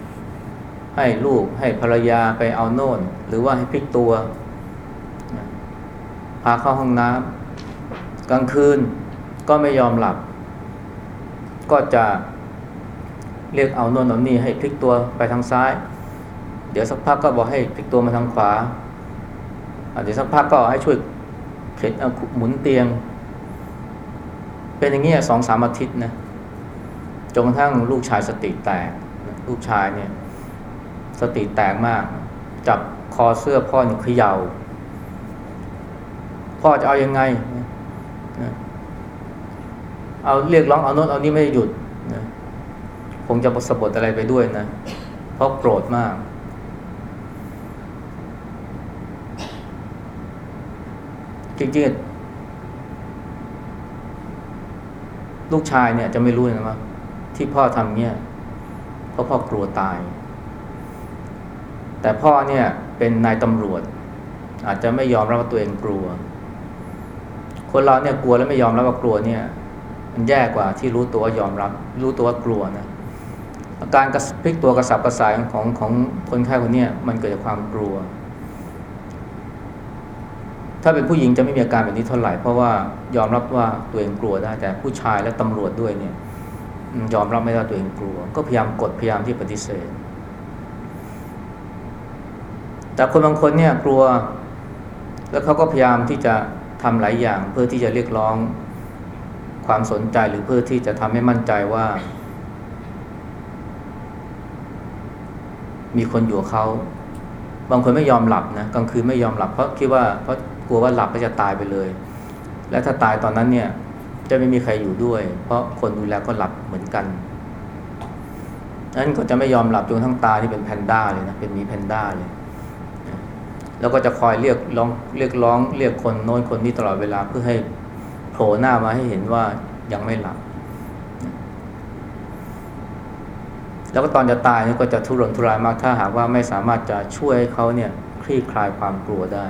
ให้ลูกให้ภรรยาไปเอาโน่น หรือว่าให้พลิกตัวนะพาเข้าห้องน้ำกลางคืนก็ไม่ยอมหลับ ก็จะเรียกเอาโน่นเอานี่ให้พลิกตัวไปทางซ้าย เดี๋ยวสักพักก็บอกให้พลิกตัวมาทางขวาเดี๋ยวสักพักก็ให้ช่วยเข็นหมุนเตียง เป็นอย่างนี้สองสามอาทิตย์นะ จนกระทั่งลูกชายสติแตก ลูกชายเนี่ย สติแตกมาก จับคอเสื้อพ่อเนี่เขยา่า พ่อจะเอายังไง เอาเรียกร้องเอาโน้นเอานี้ไม่หยุดนะคงจะสะบดอะไรไปด้วยนะ เพราะโกรธมาก จริงๆลูกชายเนี่ยจะไม่รู้นะว่า ที่พ่อทำเนี่ยเพราะพ่อกลัวตาย แต่พ่อเนี่ยเป็นนายตำรวจ อาจจะไม่ยอมรับว่าตัวเองกลัว คนเราเนี่ยกลัวแล้วไม่ยอมรับว่ากลัวเนี่ย มันแย่กว่าที่รู้ตัวว่ายอมรับ รู้ตัวว่ากลัวนะอาการกระพลิกตัวกระสับกระส่ายของของคนไข้คนนี้มันเกิดจากความกลัว ถ้าเป็นผู้หญิงจะไม่มีอาการแบบนี้เท่าไหร่เพราะว่ายอมรับว่าตัวเองกลัวได้แต่ผู้ชายและตำรวจด้วยเนี่ย ยอมรับไม่ได้ตัวเองกลัว ก็พยายามกดพยายามที่ปฏิเสธ แต่คนบางคนเนี่ยกลัว แล้วเขาก็พยายามที่จะทำหลายอย่างเพื่อที่จะเรียกร้องความสนใจหรือเพื่อที่จะทำให้มั่นใจว่า มีคนอยู่เขา บางคนไม่ยอมหลับนะกลางคืนไม่ยอมหลับเพราะคิดว่าเพราะกลัวว่าหลับก็จะตายไปเลย และถ้าตายตอนนั้นเนี่ย จะไม่มีใครอยู่ด้วย เพราะคนดูแลก็หลับเหมือนกันนั้นก็จะไม่ยอมหลับจนทั้งตาที่เป็นแพนด้าเลยนะเป็นมีแพนด้าเลย แล้วก็จะคอยเรียกร้องเรียกร้อง เรียกคนโน้นคนนี้ตลอดเวลาเพื่อให้โผล่หน้ามาให้เห็นว่ายังไม่หลับ แล้วก็ตอนจะตายนี่ก็จะทุรนทุรายมากถ้าหากว่าไม่สามารถจะช่วยให้เขาเนี่ยคลี่คลายความกลัวได้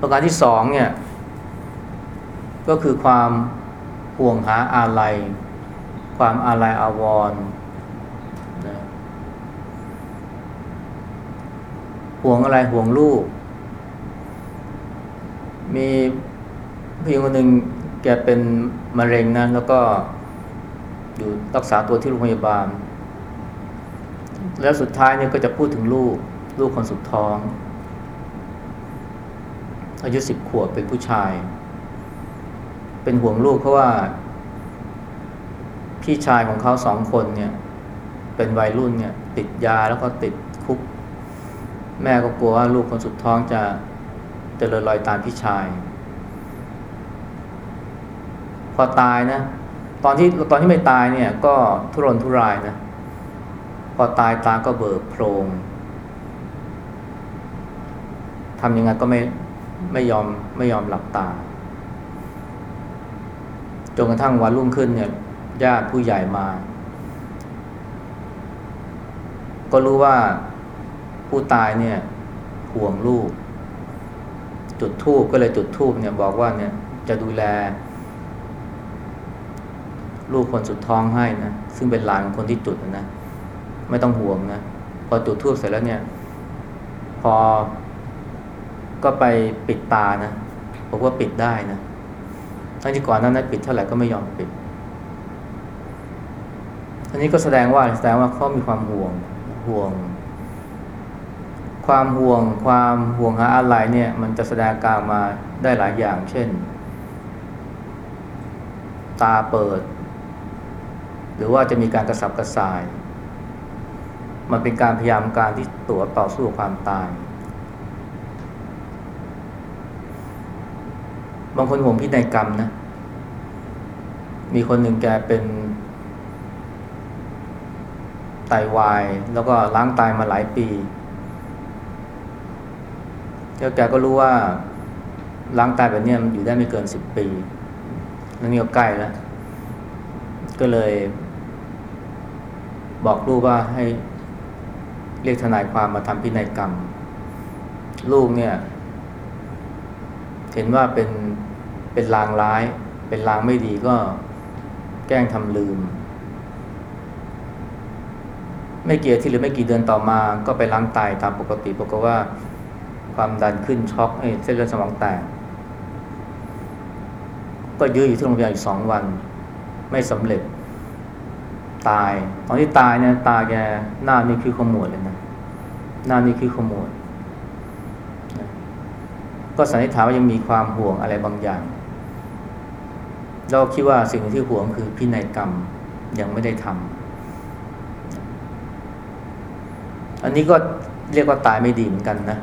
ประการที่สองเนี่ย ก็คือความห่วงหาอาลัย ความอาลัยอาวรนะห่วงอะไรห่วงลูก มีพี่คนหนึ่งแกเป็นมะเร็งนะแล้วก็อยู่รักษาตัวที่โรงพยาบาล แล้วสุดท้ายเนี่ยก็จะพูดถึงลูก ลูกคนสุดท้อง อายุสิบขวบเป็นผู้ชาย เป็นห่วงลูกเพราะว่า พี่ชายของเขาสองคนเนี่ย เป็นวัยรุ่นเนี่ย ติดยาแล้วก็ติดคุก แม่ก็กลัวว่าลูกคนสุดท้องจะจะเลยลอยตามพี่ชาย พอตายนะ ตอนที่ตอนที่ไม่ตายเนี่ย ก็ทุรนทุรายนะ พอตายตาก็เบิกโพรงทำยังไงก็ไม่ไม่ยอมไม่ยอมหลับตา จนกระทั่งวันรุ่งขึ้นเนี่ยญาติผู้ใหญ่มา ก็รู้ว่าผู้ตายเนี่ยห่วงลูก จุดทูบก็เลยจุดทูบเนี่ยบอกว่าเนี่ยจะดูแล ลูกคนสุดท้องให้นะซึ่งเป็นหลานของคนที่จุดนะไม่ต้องห่วงนะพอจุดทูบเสร็จแล้วเนี่ย พอก็ไปปิดตานะบอกว่าปิดได้นะ ทั้งที่ก่อนนั้นปิดเท่าไหร่ก็ไม่ยอมปิดอันนี้ก็แสดงว่าแสดงว่าเขามีความห่วงห่วง ความห่วง ความห่วงหาอะไรเนี่ย มันจะแสดงกางมาได้หลายอย่าง เช่น ตาเปิด หรือว่าจะมีการกระสับกระส่าย มันเป็นการพยายามการที่ตัวต่อสู้ความตาย บางคนห่วงพินัยกรรมนะ มีคนหนึ่งแกเป็นไตาวาย แล้วก็ล้างตายมาหลายปีแล้วแกก็รู้ว่าล้างตายแบบนี้มันอยู่ได้ไม่เกินสิบปีแล้วนี่ก็ใกล้แล้ว ก็เลย บอกลูกว่าให้เรียกทนายความมาทำพินัยกรรม ลูกเนี่ย เห็นว่าเป็น เป็นลางร้าย เป็นลางไม่ดีก็แกล้งทำลืม ไม่เกี่ยที่หรือไม่กี่เดือนต่อมา ก็ไปล้างไตตามปกติปรากฏว่าความดันขึ้นช็อกเส้นเลือดสมองแตกก็ยื้ออยู่ที่โรงพยาบาลอีกสองวัน ไม่สำเร็จ ตายตอนที่ตายเนี่ยตาแกหน้านี่คือขมวดเลยนะหน้านี่คือขมวดก็สันนิษฐานว่ายังมีความห่วงอะไรบางอย่าง เราคิดว่าสิ่งที่ห่วงคือพินัยกรรมยังไม่ได้ทำอันนี้ก็เรียกว่าตายไม่ดีเหมือนกันนะ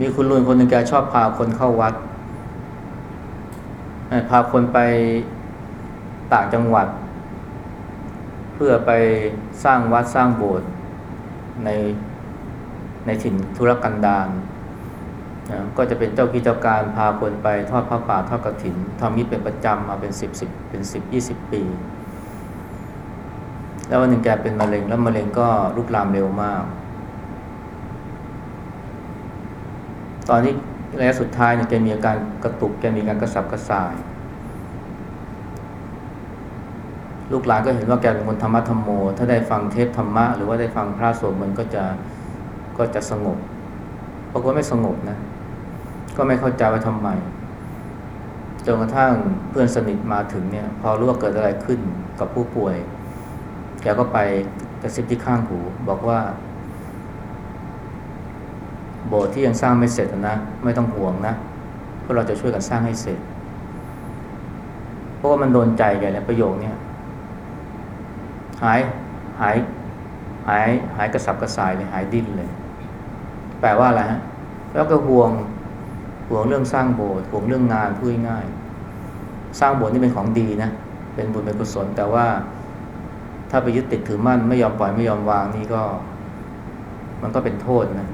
มีคุณลุงคนหนึ่งแกชอบพาคนเข้าวัด พาคนไปต่างจังหวัด เพื่อไปสร้างวัดสร้างโบสถ์ในในถิ่นธุรกันดาร นะก็จะเป็นเจ้ากิจการพาคนไปทอดพระป่าทอดกระถินทำนี้เป็นประจำมาเป็นสิบสิบเป็นสิบยี่สิบปี แล้ววันหนึ่งแกเป็นมะเร็งแล้วมะเร็งก็ลุกลามเร็วมาก ตอนนี้ระยะสุดท้ายเนี่ยแกมีอาการกระตุกแกมีการกระสับกระส่าย ลูกหลานก็เห็นว่าแกเป็นคนธรรมะธรรมโม ถ้าได้ฟังเทศธรรมะ หรือว่าได้ฟังพระสวดมนต์ก็จะก็จะสงบปรากฏไม่สงบนะ ก็ไม่เข้าใจว่าทำไมจนกระทั่งเพื่อนสนิทมาถึงเนี่ย พอรู้ว่าเกิดอะไรขึ้นกับผู้ป่วย แกก็ไปกระซิบที่ข้างหู บอกว่า โบสถ์ที่ยังสร้างไม่เสร็จนะ ไม่ต้องห่วงนะพวกเราจะช่วยกันสร้างให้เสร็จ เพราะว่ามันโดนใจแกเลยประโยคนี้หายหายหายหายกระสับกระส่ายเลยหายดิ้นเลย แปลว่าอะไรฮะ แล้วก็ห่วง ห่วงเรื่องสร้างโบสถ์ห่วงเรื่องงานพูดง่ายสร้างโบสถ์นี่เป็นของดีนะ เป็นบุญเป็นกุศล แต่ว่าถ้าไปยึดติดถือมั่นไม่ยอมปล่อยไม่ยอมวางนี่ก็ มันก็เป็นโทษนะ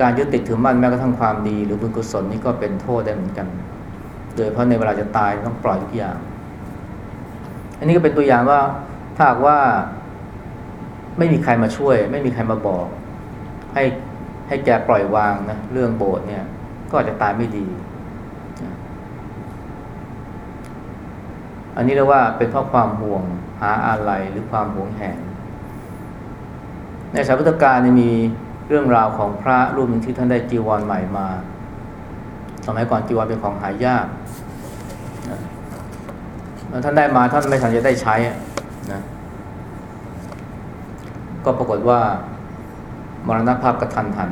การยึดติดถือมั่นแม้กระทั่งความดี หรือบุญกุศลนี่ก็เป็นโทษได้เหมือนกัน โดยเพราะในเวลาจะตายต้องปล่อยทุกอย่าง อันนี้ก็เป็นตัวอย่างว่าถ้าหากว่าไม่มีใครมาช่วย ไม่มีใครมาบอก ให้ให้แกปล่อยวางนะเรื่องโบสถ์เนี่ย ก็อาจจะตายไม่ดี อันนี้เรียกว่าเป็นเพราะความห่วงหาอะไรหรือความห่วงแหน ในสายพุทธกาลมีเรื่องราวของพระรูปหนึ่งที่ท่านได้จีวรใหม่มา สมัยก่อนจีวรเป็นของหายากแล้วท่านได้มาท่านไม่ทันจะได้ใช้นะ ก็ปรากฏว่ามรณภาพกระทันหัน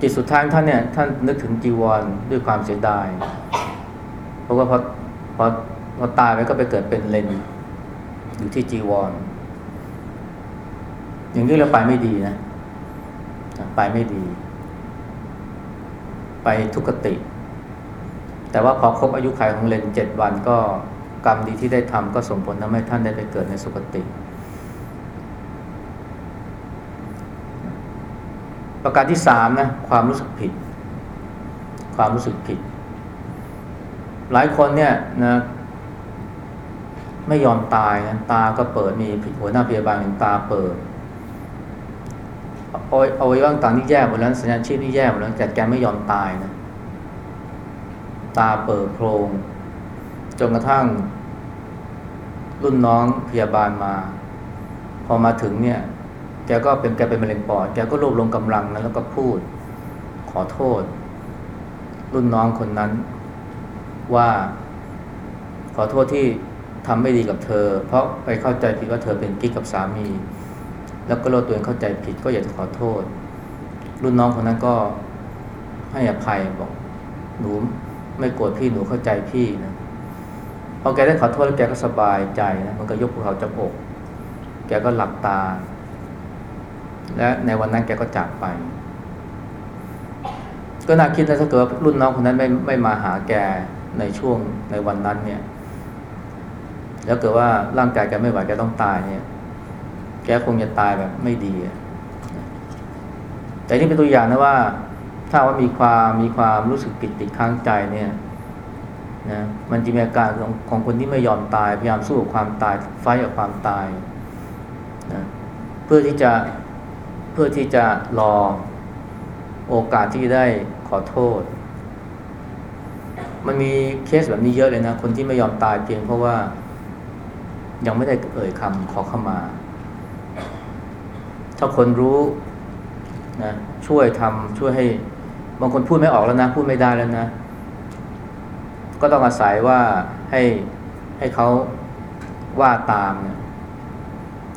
จิตสุดท้ายท่านเนี่ยท่านนึกถึงจีวรด้วยความเสียดาย เพราะว่าพอพอพอตายไปก็ไปเกิดเป็นเลนอยู่ที่จีวรอย่างนี้เราไปไม่ดีนะไปไม่ดี ไปทุกติ แต่ว่าพอครบอายุขัยของเลนเจ็ดวันก็กรรมดีที่ได้ทำก็ส่งผลทำให้ท่านได้ไปเกิดในสุคติ ประการที่สามนะความรู้สึกผิด ความรู้สึกผิด หลายคนเนี่ยนะไม่ยอมตายนะตาก็เปิดมีผิดหัวหน้าพยาบาลเห็นตาเปิดเอาไว้ว่างต่างที่แย่หมดแล้วสัญญาณชีพที่แย่หมดแล้วแต่แกไม่ยอมตายนะตาเปิดโพรงจนกระทั่งรุ่นน้องพยาบาลมา พอมาถึงเนี่ย แกก็เป็นแกเป็นมะเร็งปอด แกก็รวบรวมกำลังนะแล้วก็พูดขอโทษ รุ่นน้องคนนั้นว่าขอโทษที่ทำไม่ดีกับเธอ เพราะไปเข้าใจผิดว่าเธอเป็นกิ๊กกับสามี แล้วก็โลดตัวเองเข้าใจผิดก็อยากจะขอโทษ รุ่นน้องคนนั้นก็ให้อภัยบอกหนูไม่โกรธพี่หนูเข้าใจพี่นะพอแกได้ขอโทษแล้วแกก็สบายใจนะมันก็ยกภูเขาจากอก แกก็หลับตา และในวันนั้นแกก็จากไป ก็น่าคิดนะถ้าเกิดรุ่นน้องคนนั้นไม่ไม่มาหาแกในช่วงในวันนั้นเนี่ย แล้วเกิดว่าร่างกายแกไม่ไหวแกต้องตายเนี่ย แกคงจะตายแบบไม่ดี แต่นี่เป็นตัวอย่างนะว่า ถ้าว่ามีความมีความรู้สึกผิดติดค้างใจเนี่ยนะมันจะมีอาการของของคนที่ไม่ยอมตาย พยายามสู้กับความตายไฟกับความตายนะเพื่อที่จะ เพื่อที่จะรอโอกาสที่ได้ขอโทษ มันมีเคสแบบนี้เยอะเลยนะ คนที่ไม่ยอมตายเพียงเพราะว่ายังไม่ได้เอ่ยคำขอเข้ามา ถ้าคนรู้นะช่วยทำช่วยให้บางคนพูดไม่ออกแล้วนะ พูดไม่ได้แล้วนะ ก็ต้องอาศัยว่าให้ให้เขาว่าตามเนี่ย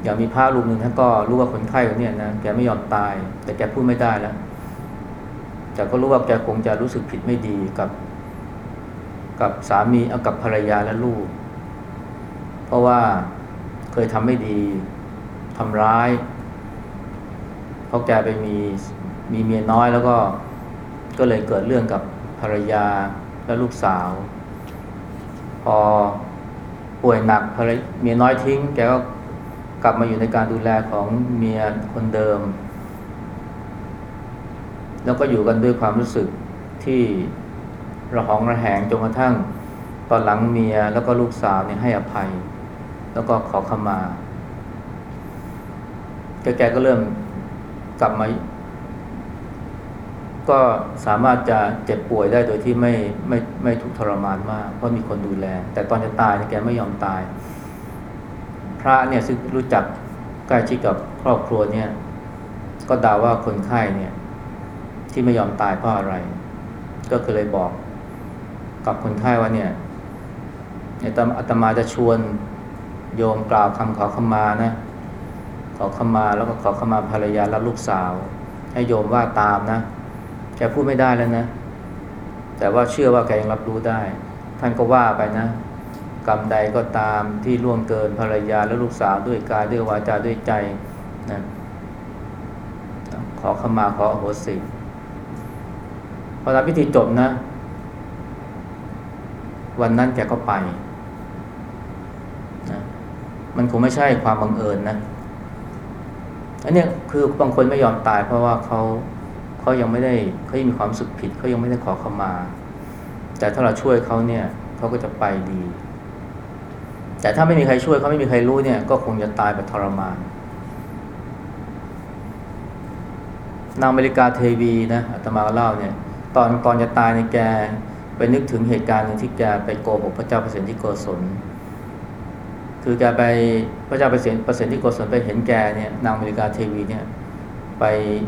อย่างมีพระรูปหนึ่งท่านก็รู้ว่าคนไข้คนนี้นะแกไม่ยอมตาย แต่แกพูดไม่ได้แล้วแต่ก็รู้ว่าแกคงจะรู้สึกผิดไม่ดีกับ กับสามีเอากับภรรยาและลูก เพราะว่าเคยทำไม่ดีทำร้าย เพราะแกไปมีมีเมียน้อยแล้วก็ก็เลยเกิดเรื่องกับภรรยาและลูกสาว พอป่วยหนักภรรยเมียน้อยทิ้ง แกก็ กลับมาอยู่ในการดูแลของเมียคนเดิม แล้วก็อยู่กันด้วยความรู้สึกที่ระหองระแหงจนกระทั่งตอนหลังเมียแล้วก็ลูกสาวเนี่ยให้อภัย แล้วก็ขอขมาแกแกก็เริ่มกลับมาก็สามารถจะเจ็บป่วยได้โดยที่ไม่ไม่ไม่ทุกข์ทรมานมาก เพราะมีคนดูแล แต่ตอนจะตายแกไม่ยอมตาย พระเนี่ยซึ่งรู้จักใกล้ชิดกับครอบครัวเนี่ย ก็ด่าว่าคนไข้เนี่ย ที่ไม่ยอมตายเพราะอะไร ก็คือเลยบอกกับคนไข้ว่าเนี่ยอาตมาอาตมาจะชวนโยมกล่าวคำขอขมานะขอขมาแล้วก็ขอขมาภรรยาและลูกสาว ให้โยมว่าตามนะแกพูดไม่ได้แล้วนะ แต่ว่าเชื่อว่าแกยังรับรู้ได้ ท่านก็ว่าไปนะ กรรมใดก็ตามที่ล่วงเกินภรรยาและลูกสาวด้วยกายด้วยวาจาด้วยใจนะขอขมาขออโหสิพอรับพิธีจบนะ วันนั้นแกก็ไปนะมันคงไม่ใช่ความบังเอิญนะอันนี้คือบางคนไม่ยอมตายเพราะว่าเขาเขายังไม่ได้เขายังมีความสึกผิดเขายังไม่ได้ขอขมา แต่ถ้าเราช่วยเขาเนี่ยเขาก็จะไปดี แต่ถ้าไม่มีใครช่วยเขาไม่มีใครรู้เนี่ย ก็คงจะตายแบบทรมาน นางอเมริกาเทวีนะอาตมาเล่าเนี่ย ตอนตอนจะตายในแกไปนึกถึงเหตุการณ์หนึ่งที่แกไปโกหกพระเจ้าเปรตที่โกศล คือแกไปพระเจ้าเปรตเปรตที่โกศลไปเห็นแกเนี่ยนางอเมริกาเทวีเนี่ยไป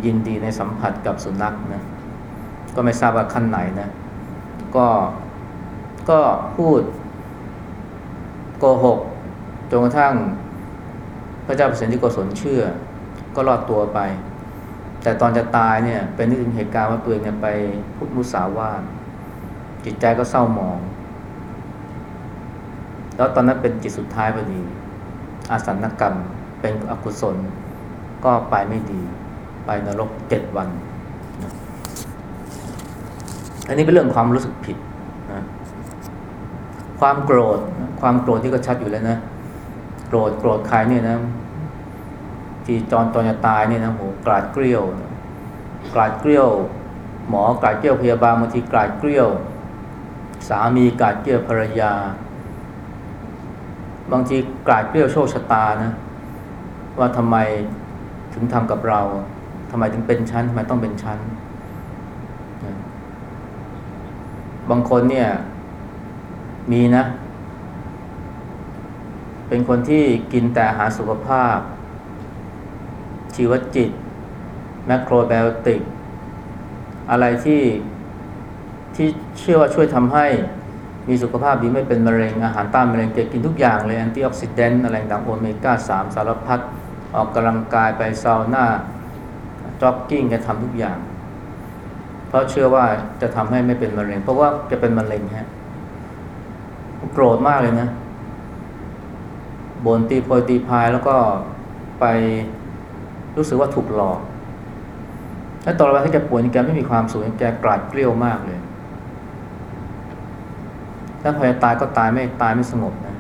ยินดีในสัมผัสกับสุนัขนะก็ไม่ทราบว่าขั้นไหนนะ ก็ก็พูด โกหกจนกระทั่งพระเจ้าเปรตที่โกศลเชื่อ ก็รอดตัวไป แต่ตอนจะตายเนี่ยเป็นนึกถึงเหตุการณ์ว่าตัวเองเนี่ยไปพูดมุสาวาทจิตใจก็เศร้าหมอง แล้วตอนนั้นเป็นจิตสุดท้ายพอดี อาสันกรรมเป็นอกุศล ก็ไปไม่ดี ไปนรกเจ็ดวัน อันนี้เป็นเรื่องความรู้สึกผิด ความโกรธ ความโกรธที่ก็ชัดอยู่แล้วนะ โกรธโกรธใครเนี่ยนะ ที่จอนตอนจะตายเนี่ยนะโหกราดเกลียวกราดเกลียว หมอกราดเกลียวพยาบาลบางทีกราดเกลียว สามีกราดเกลียวภรรยา บางทีกราดเกลียวโชคชะตานะ ว่าทำไมถึงทำกับเราทำไมถึงเป็นชั้นทำไมต้องเป็นชั้นบางคนเนี่ย มีนะ เป็นคนที่กินแต่อาหารสุขภาพ ชีวจิต แมคโครไบโอติก อะไรที่ที่เชื่อว่าช่วยทำให้มีสุขภาพดีไม่เป็นมะเร็ง อาหารต้านมะเร็งแกกินทุกอย่างเลย antioxidant อะไรต่างโอเมก้าสามสารพัดออกกำลังกายไปซาวน่าจ็อกกิ้งแกทำทุกอย่าง เพราะเชื่อว่าจะทำให้ไม่เป็นมะเร็ง เพราะว่าแกเป็นมะเร็งฮะ โกรธมากเลยนะบนตีโพยตีพายแล้วก็ไปรู้สึกว่าถูกหลอก แล้วตอนวันที่แกป่วยแกไม่มีความสุขแกกราดเกลี้ยวมากเลยถ้าพอจะตายก็ตายไม่ตายไม่สงบนะ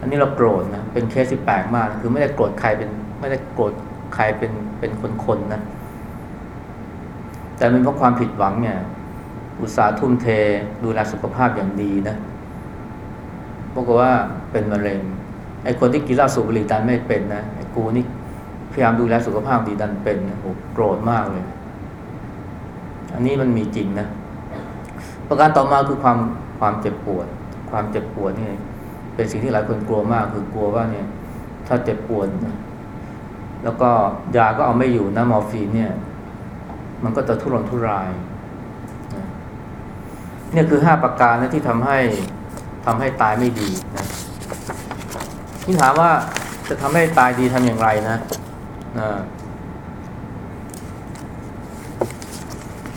อันนี้เราโกรธนะ เป็นเคสที่แปลกมากนะคือไม่ได้โกรธใครเป็น ไม่ได้โกรธใครเป็นเป็นคนๆนะ แต่เป็นเพราะความผิดหวังเนี่ย อุตสาห์ทุ่มเทดูแลสุขภาพอย่างดีนะ บอกว่าเป็นมะเร็งไอ้คนที่กินเหล้าสูบบุหรี่ดันไม่เป็นนะไอ้กูนี่พยายามดูแลสุขภาพดีดันเป็นนะโอ้โกรธมากเลย อันนี้มันมีจริงนะ ประการต่อมาคือความความเจ็บปวด ความเจ็บปวดนี่เป็นสิ่งที่หลายคนกลัวมากคือกลัวว่าเนี่ย ถ้าเจ็บปวดนะแล้วก็ยาก็เอาไม่อยู่นะมอร์ฟีนเนี่ย มันก็จะทุรนทุรายนะเนี่ยคือห้าประการนะที่ทำให้ ทำให้ตายไม่ดีนะที่ถามว่าจะทำให้ตายดีทำอย่างไรนะนะ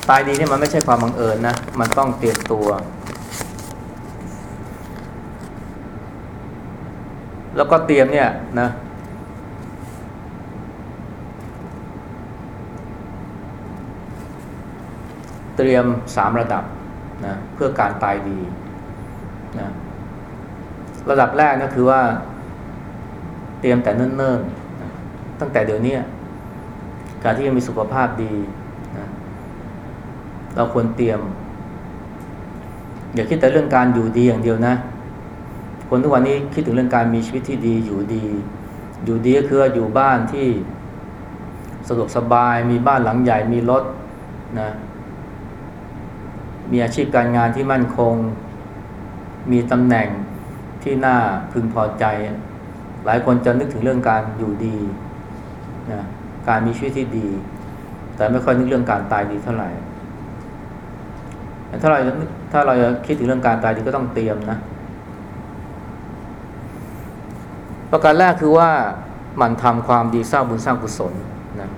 ตายดีเนี่ยมันไม่ใช่ความบังเอิญนะ มันต้องเตรียมตัว แล้วก็เตรียมเนี่ยนะเตรียมสามระดับนะเพื่อการตายดี นะระดับแรกนะคือว่า เตรียมแต่เนิ่นๆ ตั้งแต่เดี๋ยวนี้การที่จะมีสุขภาพดีนะเราควรเตรียม อย่าคิดแต่เรื่องการอยู่ดีอย่างเดียวนะ คนทุกวันนี้คิดถึงเรื่องการมีชีวิตที่ดีอยู่ดี อยู่ดีก็คืออยู่บ้านที่สะดวกสบายมีบ้านหลังใหญ่มีรถนะมีอาชีพการงานที่มั่นคง มีตำแหน่งที่น่าพึงพอใจ หลายคนจะนึกถึงเรื่องการอยู่ดีนะการมีชีวิตที่ดี แต่ไม่ค่อยนึกเรื่องการตายดีเท่าไหร่ถ้าเราถ้าเราคิดถึงเรื่องการตายดีก็ต้องเตรียมนะประการแรกคือว่ามันทำความดีสร้างบุญสร้างกุศลนะ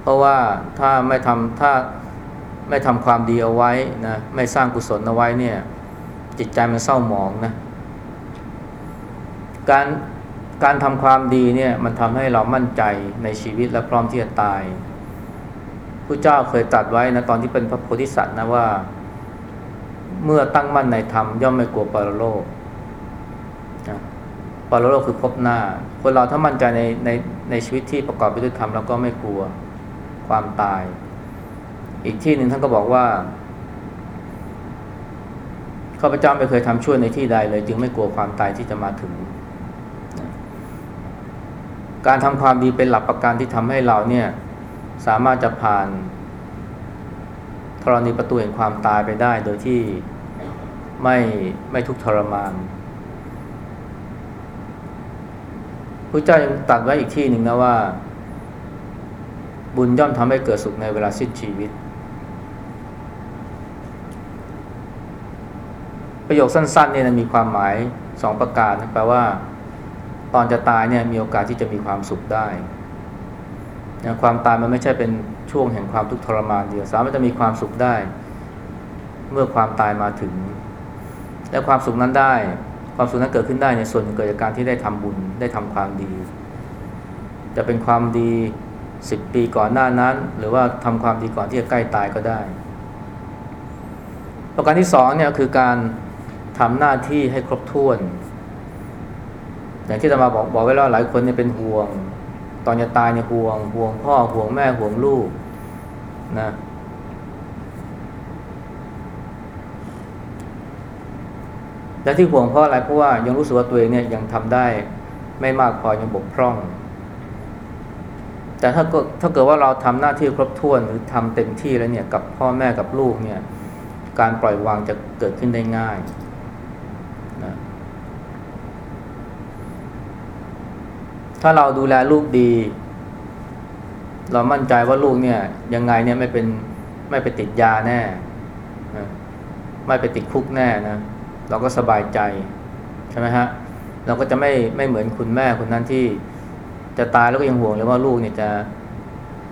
เพราะว่าถ้าไม่ทำถ้าไม่ทำความดีเอาไว้นะไม่สร้างกุศลเอาไว้เนี่ย จิตใจมันเศร้าหมองนะการการทำความดีเนี่ยมันทำให้เรามั่นใจในชีวิตและพร้อมที่จะตายพระเจ้าเคยตรัสไว้นะตอนที่เป็นพระโพธิสัตว์นะว่า เมื่อตั้งมั่นในธรรมย่อมไม่กลัวปรโลกนะปรโลกคือพบหน้า คนเราถ้ามั่นใจในในในชีวิตที่ประกอบไปด้วยธรรมแล้วก็ไม่กลัวความตาย อีกที่หนึ่งท่านก็บอกว่า ข้าพเจ้าไม่เคยทำชั่วในที่ใดเลย จึงไม่กลัวความตายที่จะมาถึง การทำความดีเป็นหลักประกันที่ทำให้เราเนี่ยสามารถจะผ่านธรณีประตูแห่งความตายไปได้โดยที่ไม่ไม่ทุกข์ทรมานพระเจ้ายังตัดไว้อีกที่หนึ่งนะว่า บุญย่อมทำให้เกิดสุขในเวลาสิ้นชีวิต ประโยคสั้นๆเนี่ยมีความหมายสองประการแปลว่า ตอนจะตายเนี่ยมีโอกาสที่จะมีความสุขได้นะความตายมันไม่ใช่เป็นช่วงแห่งความทุกข์ทรมานเดียวสามารถจะมีความสุขได้ เมื่อความตายมาถึง และความสุขนั้นได้ ความสุขนั้นเกิดขึ้นได้ในส่วนเกิดจากการที่ได้ทำบุญได้ทำความดี จะเป็นความดีสิบปีก่อนหน้านั้น หรือว่าทำความดีก่อนที่จะใกล้ตายก็ได้ ประการที่สองเนี่ยคือการ ทำหน้าที่ให้ครบถ้วน อย่างที่จะมาบอกบอกไว้แล้วหลายคนเนี่ยเป็นห่วง ตอนจะตายเนี่ยห่วง ห่วงพ่อห่วงแม่ห่วงลูกนะและที่ห่วงเพราะอะไรเพราะว่ายังรู้สึกว่าตัวเองเนี่ยยังทำได้ไม่มากพอยังบกพร่อง แต่ถ้าก็ถ้าเกิดว่าเราทำหน้าที่ครบถ้วนหรือทำเต็มที่แล้วเนี่ยกับพ่อแม่กับลูกเนี่ย การปล่อยวางจะเกิดขึ้นได้ง่าย นะถ้าเราดูแลลูกดี เรามั่นใจว่าลูกเนี่ย ยังไงเนี่ยไม่เป็นไม่ไปติดยาแน่นะไม่ไปติดคุกแน่นะเราก็สบายใจใช่ไหมฮะเราก็จะไม่ไม่เหมือนคุณแม่คนนั้นที่จะตายแล้วก็ยังห่วงเลยว่าลูกเนี่ยจะ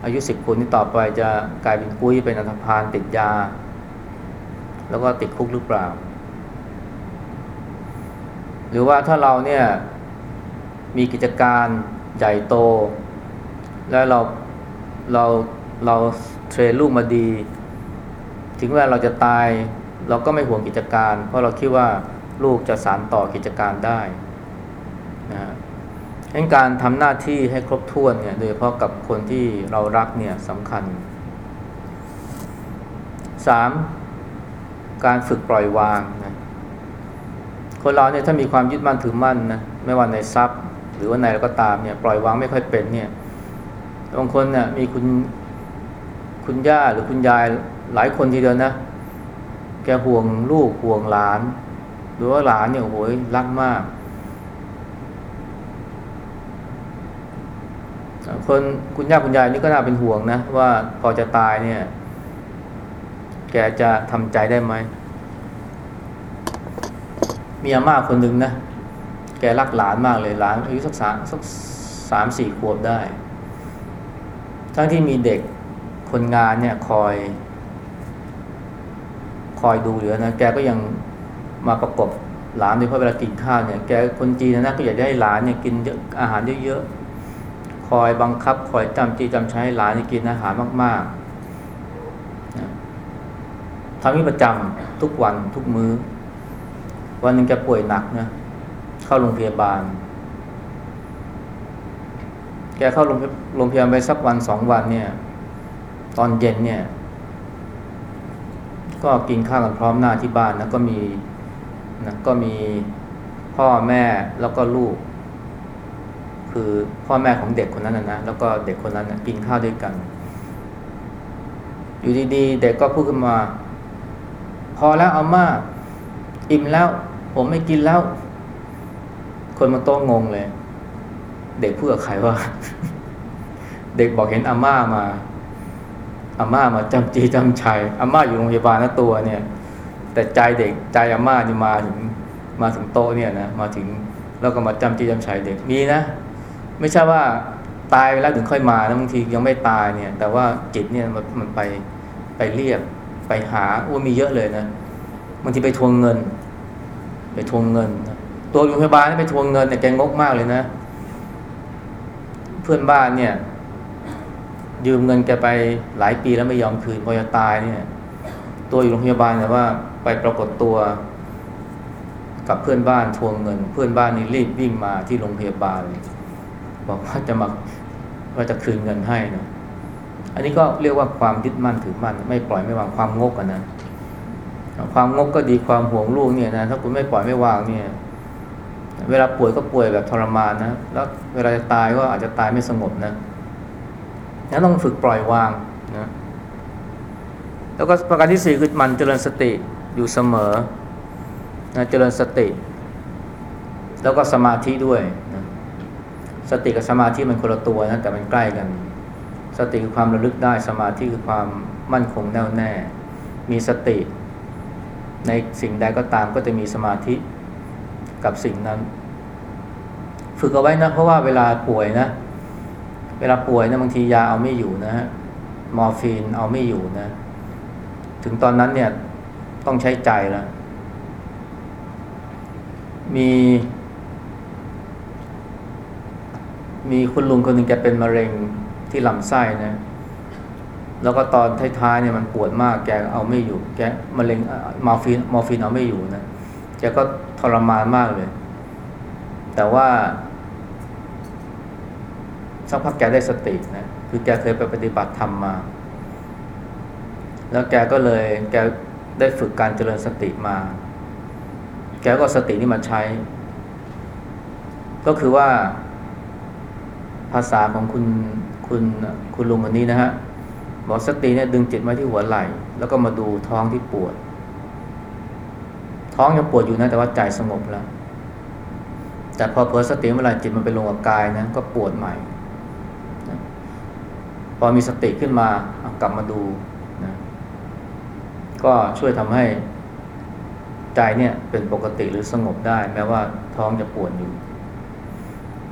อายุสิบคนที่ต่อไปจะกลายเป็นกุ้ยเป็นอันธพาลติดยา แล้วก็ติดคุกหรือเปล่า หรือว่าถ้าเราเนี่ยมีกิจการใหญ่โต แล้วเราเราเราเทรนลูกมาดี ถึงเวลาเราจะตาย เราก็ไม่ห่วงกิจการ เพราะเราคิดว่าลูกจะสานต่อกิจการได้นะฮะการทำหน้าที่ให้ครบถ้วนเนี่ยโดยเฉพาะกับคนที่เรารักเนี่ยสำคัญสามการฝึกปล่อยวาง คนเราเนี่ยถ้ามีความยึดมั่นถือมั่นนะไม่ว่าในทรัพย์ หรือว่าในอะไรก็ตามเนี่ยปล่อยวางไม่ค่อยเป็นเนี่ยบางคนเนี่ยมีคุณคุณย่าหรือคุณยายหลายคนทีเดียวนะ แกห่วงลูกห่วงหลาน หรือว่าหลานเนี่ยโอ้ยรักมาก คนคุณย่าคุณยายนี่ก็น่าเป็นห่วงนะ ว่าพอจะตายเนี่ย แกจะทำใจได้ไหม มีอาม่าคนหนึ่งนะ แกรักหลานมากเลยหลานอายุสักสามสักสามสี่ขวบได้ ทั้งที่มีเด็กคนงานเนี่ยคอย คอยดูเหลือนะแกก็ยังมาประกบหลานโดยเพราะเวลากินข้าวเนี่ยแกคนจีนนะก็อยากให้หลานเนี่ยกินอาหารเยอะๆคอยบังคับ คอยจำจีจำใช้ให้หลานกินอาหารมากๆทำนี่ประจำทุกวันทุกมือ้อ วันหนึ่งแกป่วยหนักนะเข้าโรงพยาบาล แกเข้าโรงพยาบาลไปสักวันสองวันเนี่ย ตอนเย็นเนี่ย ก็กินข้าวกันพร้อมหน้าที่บ้านนะก็มีนะก็มีพ่อแม่แล้วก็ลูก คือพ่อแม่ของเด็กคนนั้นนะนะแล้วก็เด็กคนนั้นนะกินข้าวด้วยกัน อยู่ดีๆ เด็กก็พูดขึ้นมา พอแล้วอาม่าอิ่มแล้ว ผมไม่กินแล้ว คนมาโต๊ะงงเลย เด็กพูดกับใครว่า เด็กบอกเห็นอาม่ามาอาม่ามาจำจีจำชัยอาม่าอยู่โรงพยาบาลนะตัวเนี่ย แต่ใจเด็กใจอาม่านี่มาถึงมาถึงโต๊ะเนี่ยนะมาถึงแล้วก็มาจำจีจำชัยเด็กมีนะ ไม่ใช่ว่าตายไปแล้วถึงค่อยมานะบางทียังไม่ตายเนี่ย แต่ว่าจิตเนี่ยมันมันไปไปเรียกไปหาอ้มีเยอะเลยนะบางทีไปทวงเงิน ไปทวงเงิน ตัวโรงพยาบาลไปทวงเงินเนี่ยแกงกมากเลยนะ เพื่อนบ้านเนี่ย ยืมเงินแกไปหลายปีแล้วไม่ยอมคืนพอจะตายเนี่ย ตัวอยู่โรงพยาบาลแต่ว่าไปปรากฏตัว กับเพื่อนบ้านทวงเงิน เพื่อนบ้านนี่รีบวิ่งมาที่โรงพยาบาลบอกว่าจะมาว่าจะคืนเงินให้นะอันนี้ก็เรียกว่าความยึดมั่นถือมั่นไม่ปล่อยไม่วางความงกกันนะ ความงกก็ดีความห่วงลูกเนี่ยนะถ้าคุณไม่ปล่อยไม่วางเนี่ย เวลาป่วยก็ป่วยแบบทรมานนะแล้วเวลาจะตายก็อาจจะตายไม่สงบนะนั้นต้องฝึกปล่อยวางนะแล้วก็ประการที่สี่คือมันเจริญสติอยู่เสมอนะเจริญสติ แล้วก็สมาธิด้วยนะสติกับสมาธิมันคนละตัวนะแต่มันใกล้กัน สติคือความระลึกได้สมาธิคือความมั่นคงแน่วแน่ มีสติ ในสิ่งใดก็ตามก็จะมีสมาธิกับสิ่งนั้น ฝึกเอาไว้นะ เพราะว่าเวลาป่วยนะ เวลาป่วยนะบางทียาเอาไม่อยู่นะฮะมอร์ฟีนเอาไม่อยู่นะ ถึงตอนนั้นเนี่ยต้องใช้ใจแล้วมี มีคุณลุงคนหนึ่งแกเป็นมะเร็งที่ลำไส้นะ แล้วก็ตอนท้ายๆเนี่ยมันปวดมากแกเอาไม่อยู่ แกมะเร็งมอร์ฟีนมอร์ฟีนเอาไม่อยู่นะแกก็ทรมานมากเลย แต่ว่าสักพักแกได้สตินะคือแกเคยไปปฏิบัติธรรมมา แล้วแกก็เลยแกได้ฝึกการเจริญสติมา แกก็สตินี่มาใช้ ก็คือว่าภาษาของคุณคุณคุณลุงคนนี้นะฮะ บอกสติเนี่ยดึงจิตมาที่หัวไหล่ แล้วก็มาดูท้องที่ปวด ท้องยังปวดอยู่นะแต่ว่าใจสงบแล้ว แต่พอเพลสติเมื่อไหร่จิตมันไปลงกับกายนะก็ปวดใหม่ พอมีสติขึ้นมากลับมาดูนะก็ช่วยทำให้ใจเนี่ยเป็นปกติหรือสงบได้ แม้ว่าท้องจะปวดอยู่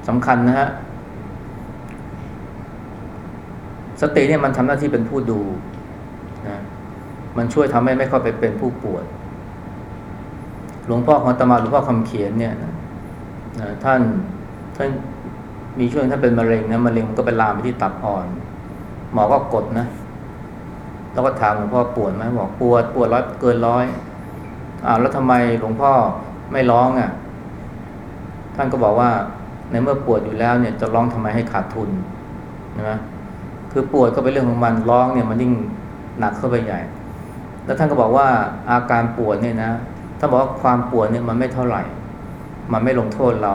สำคัญนะฮะ สติเนี่ยมันทำหน้าที่เป็นผู้ดูนะมันช่วยทำให้ไม่เข้าไปเป็นผู้ปวด หลวงพ่อของตมาหลวงพ่อคำเขียนเนี่ยนะท่านท่านมีช่วงท่านเป็นมะเร็งนะมะเร็งมันก็ไปลามไปที่ตับอ่อน หมอก็กดนะ แล้วก็ถามหลวงพ่อปวดไหมบอกปวดปวดร้อยเกินร้อยอ่าแล้วทำไมหลวงพ่อไม่ร้องอะ ท่านก็บอกว่าในเมื่อปวดอยู่แล้วเนี่ยจะร้องทำไมให้ขาดทุนนะ คือปวดก็เป็นเรื่องของมันร้องเนี่ยมันยิ่งหนักเข้าไปใหญ่ แล้วท่านก็บอกว่าอาการปวดเนี่ยนะถ้าบอกว่าความปวดเนี่ยมันไม่เท่าไหร่ มันไม่ลงโทษเรา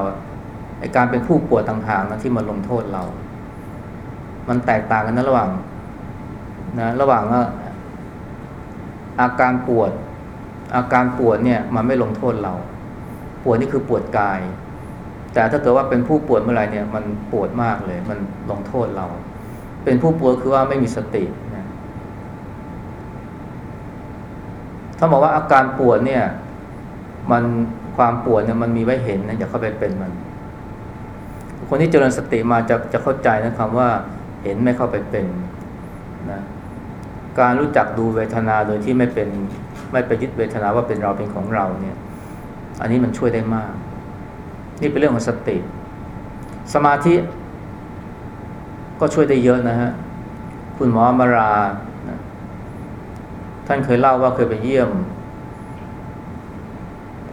ไอการเป็นผู้ปวดต่างหากนะที่มันลงโทษเรา มันแตกต่างกันนะระหว่างนะระหว่างอาการปวด อาการปวดเนี่ยมันไม่ลงโทษเรา ปวดนี่คือปวดกาย แต่ถ้าเกิดว่าเป็นผู้ปวดเมื่อไหร่เนี่ยมันปวดมากเลย มันลงโทษเรา เป็นผู้ป่วยคือว่าไม่มีสตินะถ้าบอกว่าอาการปวดเนี่ย มันความปวดเนี่ยมันมีไว้เห็นนะอย่าเข้าไปเป็นมัน คนที่เจริญสติมาจะจะเข้าใจนะคำว่าเห็นไม่เข้าไปเป็นนะการรู้จักดูเวทนาโดยที่ไม่เป็นไม่ไปยึดเวทนาว่าเป็นเราเป็นของเราเนี่ย อันนี้มันช่วยได้มาก นี่เป็นเรื่องของสติ สมาธิ ก็ช่วยได้เยอะนะฮะ คุณหมอมารานะท่านเคยเล่าว่าเคยไปเยี่ยม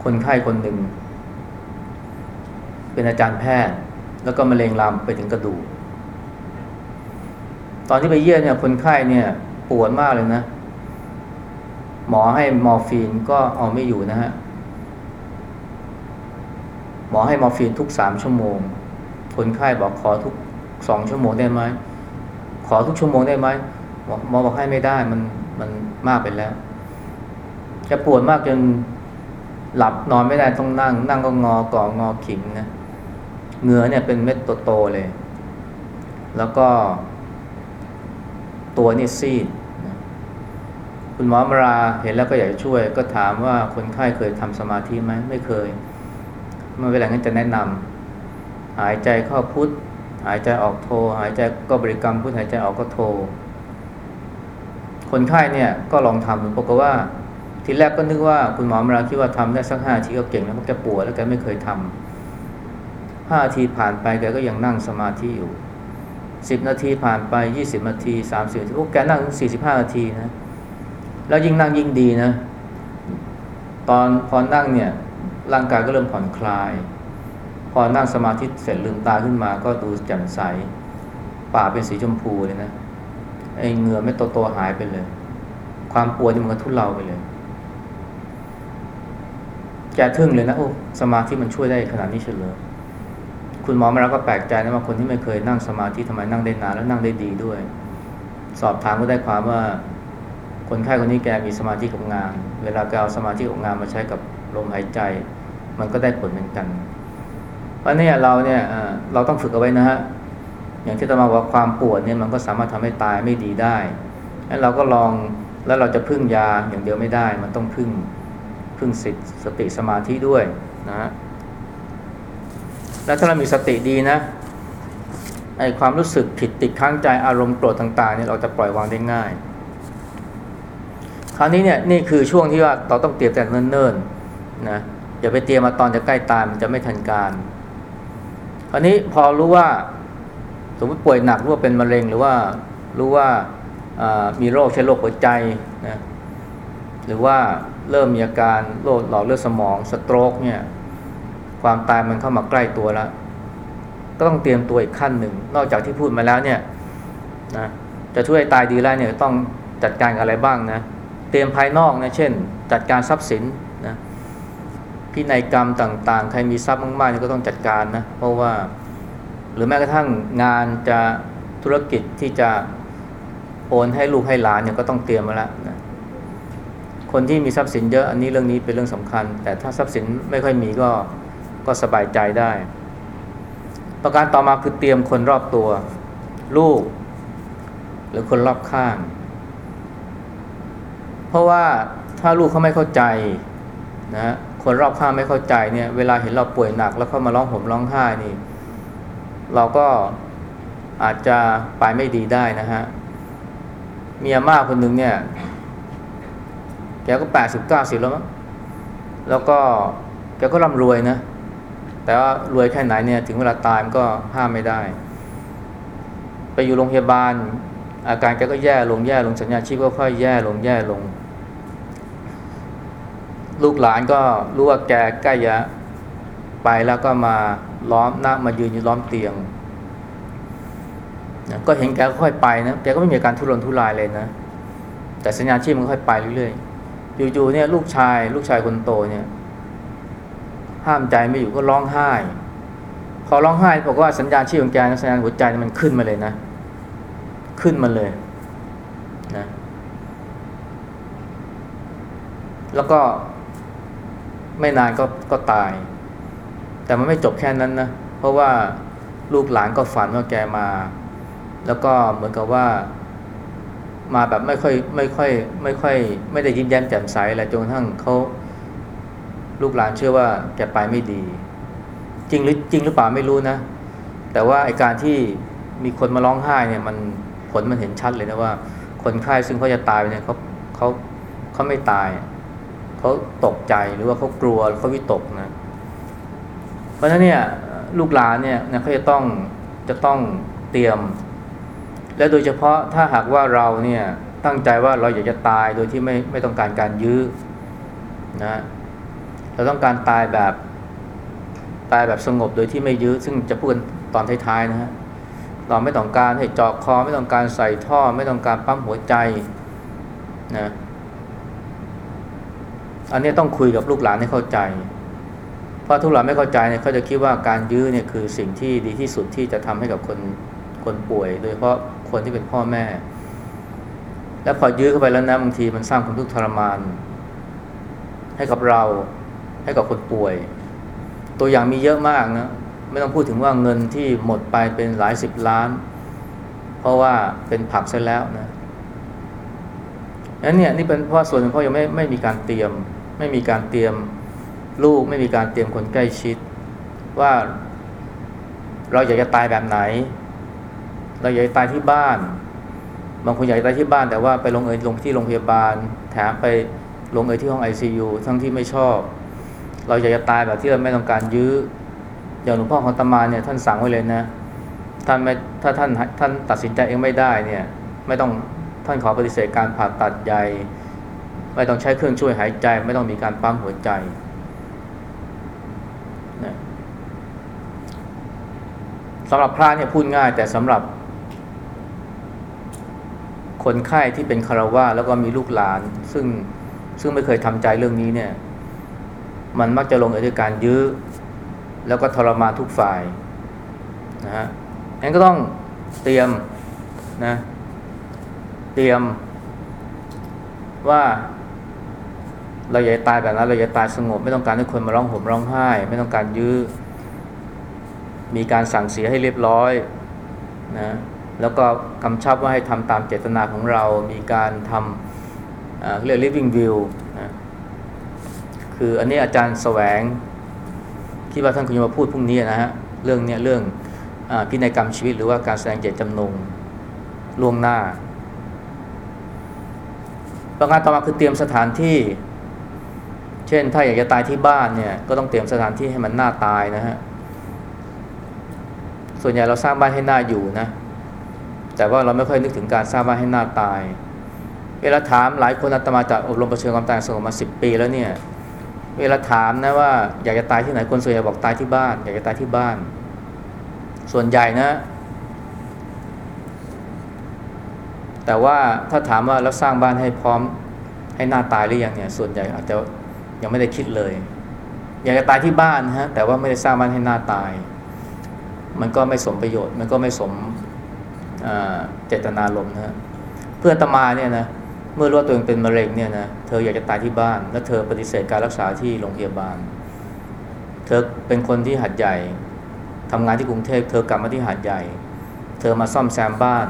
คนไข้คนหนึ่ง เป็นอาจารย์แพทย์ แล้วก็มะเร็งลามไปถึงกระดูก ตอนที่ไปเยี่ยมเนี่ยคนไข้เนี่ยปวดมากเลยนะ หมอให้มอร์ฟีนก็เอาไม่อยู่นะฮะ หมอให้มอร์ฟีนทุกสามชั่วโมง คนไข้บอกขอทุก สองชั่วโมงได้ไหมขอทุกชั่วโมงได้ไหมหมอบอกให้ไม่ได้มันมันมากไปแล้ว จะปวดมากจนหลับนอนไม่ได้ต้องนั่ง นั่งก็งอก่องอขิงนะเหงื่อเนี่ยเป็นเม็ดโตๆเลย แล้วก็ ตัวนี่ซีดคุณหมอมาราเห็นแล้วก็อยากจะช่วย ก็ถามว่าคนไข้เคยทำสมาธิไหมไม่เคยเมื่อเวลางั้นจะแนะนำหายใจเข้าพุทธ หายใจออกโทหายใจก็บริกรรมพุทหายใจออกก็โท คนไข้เนี่ยก็ลองทำปรากฏว่าทีแรกก็นึกว่าคุณหมอมาราคิดว่าทำได้สักห้าทีก็เก่งแล้วเพราะแกปวดแล้วแกไม่เคยทำห้าทีผ่านไปแกก็ยังนั่งสมาธิอยู่สิบนาทีผ่านไปยี่สิบนาทีสามสิบนาทีแกนั่งสี่สิบห้านาทีนะแล้วยิ่งนั่งยิ่งดีนะ ตอนพอนั่งเนี่ยร่างกายก็เริ่มผ่อนคลาย พอนั่งสมาธิเสร็จลืมตาขึ้นมาก็ดูแจ่มใสปากเป็นสีชมพูเลยนะไอ้เหงื่อไม่โตๆหายไปเลย ความปวดมันก็ทุเลาไปเลยแกทึ่งเลยนะโอ้สมาธิมันช่วยได้ขนาดนี้เฉลยคุณหมอมาแล้วก็แปลกใจนะว่าคนที่ไม่เคยนั่งสมาธิทำไมนั่งได้นานแล้วนั่งได้ดีด้วย สอบถามก็ได้ความว่า คนไข้คนนี้แกมีสมาธิกับงาน เวลาแกเอาสมาธิกับงานมาใช้กับลมหายใจ มันก็ได้ผลเหมือนกัน เพราะเนี่ยเราเนี่ยเราต้องฝึกเอาไว้นะฮะอย่างที่ตมาว่าความปวดเนี่ยมันก็สามารถทำให้ตายไม่ดีได้แล้วเราก็ลองแล้วเราจะพึ่งยาอย่างเดียวไม่ได้ มันต้องพึ่งพึ่งสิทสติสมาธิด้วยนะฮะแล้วถ้าเรามีสติดีนะไอความรู้สึกผิดติดค้างใจอารมณ์โกรธต่าง ๆ เนี่ยเราจะปล่อยวางได้ง่าย คราวนี้เนี่ยนี่คือช่วงที่ว่าเราต้องเตรียมแต่เนิ่นๆนะอย่าไปเตรียมมาตอนจะใกล้ตายมันจะไม่ทันการ ราวนี้พอรู้ว่า สมมติป่วยหนักรู้ว่าเป็นมะเร็งหรือว่ารู้ว่ามีโรคเช่นโรคหัวใจนะหรือว่าเริ่มมีอาการโรคหลอดเลือดสมองสโตรกเนี่ย ความตายมันเข้ามาใกล้ตัวแล้ว ก็ต้องเตรียมตัวอีกขั้นหนึ่ง นอกจากที่พูดมาแล้วเนี่ยนะจะช่วยตายดีแล้วเนี่ยต้องจัดการอะไรบ้างนะ เตรียมภายนอกนะเช่น จัดการทรัพย์สิน พินัยกรรมต่างๆ ใครมีทรัพย์มากๆนี่ก็ต้องจัดการนะ เพราะว่าหรือแม้กระทั่งงานจะธุรกิจที่จะโอนให้ลูกให้หลานเนี่ยก็ต้องเตรียมมาแล้วนะคนที่มีทรัพย์สินเยอะอันนี้เรื่องนี้เป็นเรื่องสำคัญ แต่ถ้าทรัพย์สินไม่ค่อยมีก็ก็สบายใจได้ ประการต่อมาคือเตรียมคนรอบตัว ลูก หรือคนรอบข้าง เพราะว่าถ้าลูกเขาไม่เข้าใจนะ คนรอบข้างไม่เข้าใจเนี่ย เวลาเห็นเราป่วยหนักแล้วเขามาร้องห่มร้องไห้นี่ เราก็อาจจะไปไม่ดีได้นะฮะเมียมากคนหนึ่งเนี่ยแกก็แปดสิบเก้าสิบแล้วมั้งแล้วก็แกก็ร่ำรวยนะ แต่ว่ารวยแค่ไหนเนี่ย ถึงเวลาตายมันก็ห้ามไม่ได้ ไปอยู่โรงพยาบาล อาการแกก็แย่ลงแย่ลงสัญญาชีพก็ค่อยแย่ลงแย่ลง ลูกหลานก็รู้ว่าแกใกล้จะไปแล้วก็มาล้อมหน้ามายืนอยู่ล้อมเตียงนะก็เห็นแกค่อยไปนะแกก็ไม่มีการทุรนทุรายเลยนะ แต่สัญญาณชีพมันค่อยไปเรื่อยๆอยู่ๆเนี่ยลูกชายลูกชายคนโตเนี่ย ห้ามใจไม่อยู่ก็ร้องไห้พอร้องไห้บอกว่าสัญญาณชีพของแกนะสัญญาณหัวใจมันขึ้นมาเลยนะ ขึ้นมาเลยนะแล้วก็ ไม่นานก็ก็ตาย แต่มันไม่จบแค่นั้นนะ เพราะว่าลูกหลานก็ฝันว่าแกมา แล้วก็เหมือนกับว่ามาแบบไม่ค่อยไม่ค่อยไม่ค่อย ไม่ได้ยิ้มแย้มแจ่มใสอะไรจนกระทั่งเขาลูกหลานเชื่อว่าแกไปไม่ดี จริงหรือจริงหรือเปล่าไม่รู้นะ แต่ว่าไอการที่มีคนมาร้องไห้เนี่ยมันผลมันเห็นชัดเลยนะว่า คนไข้ซึ่งเขาจะตายเนี่ยเขาเขาเขาไม่ตาย เขาตกใจหรือว่าเขากลัวเขาวิตกนะ เพราะฉะนั้นเนี่ยลูกหลานเนี่ยเขาจะต้องจะต้องเตรียม และโดยเฉพาะถ้าหากว่าเราเนี่ยตั้งใจว่าเราอยากจะตายโดยที่ไม่ไม่ต้องการการยื้อนะเราต้องการตายแบบตายแบบสงบโดยที่ไม่ยื้อ ซึ่งจะพูดตอนท้ายๆนะฮะเราไม่ต้องการให้เจาะคอ ไม่ต้องการใส่ท่อ ไม่ต้องการปั๊มหัวใจนะ อันนี้ต้องคุยกับลูกหลานให้เข้าใจ เพราะทุกหลานไม่เข้าใจเนี่ยเขาจะคิดว่าการยื้อเนี่ยคือสิ่งที่ดีที่สุดที่จะทำให้กับคนคนป่วย โดยเฉพาะคนที่เป็นพ่อแม่ แล้วพอยื้อเข้าไปแล้วนะบางทีมันสร้างความทุกข์ทรมาน ให้กับเราให้กับคนป่วย ตัวอย่างมีเยอะมากนะไม่ต้องพูดถึงว่าเงินที่หมดไปเป็นหลายสิบล้าน เพราะว่าเป็นผักเสร็จแล้วนะนั้นเนี่ยนี่เป็นเพราะส่วนหนึ่งเพราะยังไม่ไม่มีการเตรียม ไม่มีการเตรียมลูก ไม่มีการเตรียมคนใกล้ชิด ว่าเราอยากจะตายแบบไหน เราอยากจะตายที่บ้าน บางคนอยากจะตายที่บ้าน แต่ว่าไปลงเอยลงที่โรงพยาบาล แถมไปลงเอยที่ห้องไอซียูทั้งที่ไม่ชอบ เราอยากจะตายแบบที่เราไม่ต้องการยื้ออย่างหลวงพ่อของตมาเนี่ยท่านสั่งไว้เลยนะท่านไม่ถ้าท่านท่านตัดสินใจเองไม่ได้เนี่ย ไม่ต้องท่านขอปฏิเสธการผ่าตัดใหญ่ ไม่ต้องใช้เครื่องช่วยหายใจ ไม่ต้องมีการปั๊มหัวใจนะสำหรับพระเนี่ยพูดง่าย แต่สำหรับ คนไข้ที่เป็นคารวะแล้วก็มีลูกหลาน ซึ่งซึ่งไม่เคยทำใจเรื่องนี้เนี่ย มันมักจะลงเอยด้วยการยื้อ แล้วก็ทรมานทุกฝ่ายนะฮะงั้นก็ต้องเตรียมนะ เตรียมว่า เราอย่าตายแบบนั้นเราอย่าตายสงบ ไม่ต้องการให้คนมาร้องห่มร้องไห้ ไม่ต้องการยื้อมีการสั่งเสียให้เรียบร้อยนะแล้วก็กำชับว่าให้ทำตามเจตนาของเรา มีการทำเรียก living will นะคืออันนี้อาจารย์แสวง คิดว่าท่านคุณจะมาพูดพรุ่งนี้นะฮะ เรื่องเนี้ยเรื่องอพินัยกรรมชีวิตหรือว่าการแสดงเจตจำนงล่วงหน้า ประการต่อมาคือเตรียมสถานที่ เช่นถ้าอยากจะตายที่บ้านเนี่ยก็ต้องเตรียมสถานที่ให้มันน่าตายนะฮะส่วนใหญ่เราสร้างบ้านให้น่าอยู่นะ แต่ว่าเราไม่ค่อยนึกถึงการสร้างบ้านให้น่าตาย เวลาถามหลายคนอาตมาจากอบรมประเชิญความตายสงบมาสิบปีแล้วเนี่ย เวลาถามนะว่าอยากจะตายที่ไหนคนส่วนใหญ่บอกตายที่บ้าน อยากจะตายที่บ้าน ส่วนใหญ่นะ แต่ว่าถ้าถามว่าแล้วสร้างบ้านให้พร้อมให้หน้าตายหรือยังเนี่ย ส่วนใหญ่อาจจะ ยังไม่ได้คิดเลย อยากจะตายที่บ้านฮะแต่ว่าไม่ได้สร้างบ้านให้หน้าตาย มันก็ไม่สมประโยชน์ มันก็ไม่สมเจตนารมณ์นะฮะเพื่อนตมาเนี่ยนะเมื่อรู้ว่าตัวเองเป็นมะเร็งเนี่ยนะเธออยากจะตายที่บ้าน แล้วเธอปฏิเสธการรักษาที่โรงพยาบาล เธอเป็นคนที่หัดใหญ่ทำงานที่กรุงเทพเธอกลับมาที่หาดใหญ่ เธอมาซ่อมแซมบ้าน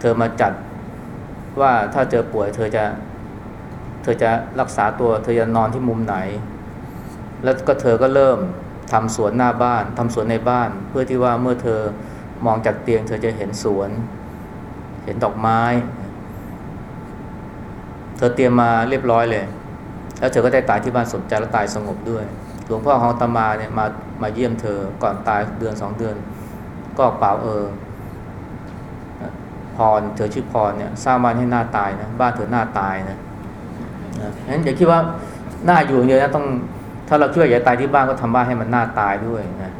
เธอมาจัดว่าถ้าเจอป่วย เธอจะ เธอจะรักษาตัว เธอจะนอนที่มุมไหน แล้วก็เธอก็เริ่มทำสวนหน้าบ้าน ทำสวนในบ้าน เพื่อที่ว่าเมื่อเธอมองจากเตียง เธอจะเห็นสวน เห็นดอกไม้ เธอเตรียมมาเรียบร้อยเลย แล้วเธอก็ได้ตายที่บ้านสมใจและตายสงบด้วย หลวงพ่อของตมาเนี่ยมามาเยี่ยมเธอก่อนตายเดือนสองเดือน ก็เปล่าเออพรเธอชื่อพรเนี่ยสร้างบ้านให้หน้าตายนะบ้านเธอหน้าตายนะ นะงั้นอย่าคิดว่าหน้าอยู่อย่างเดียวนะต้อง ถ้าเราช่วยอย่าตายที่บ้านก็ทำบ้านให้มันหน้าตายด้วยนะ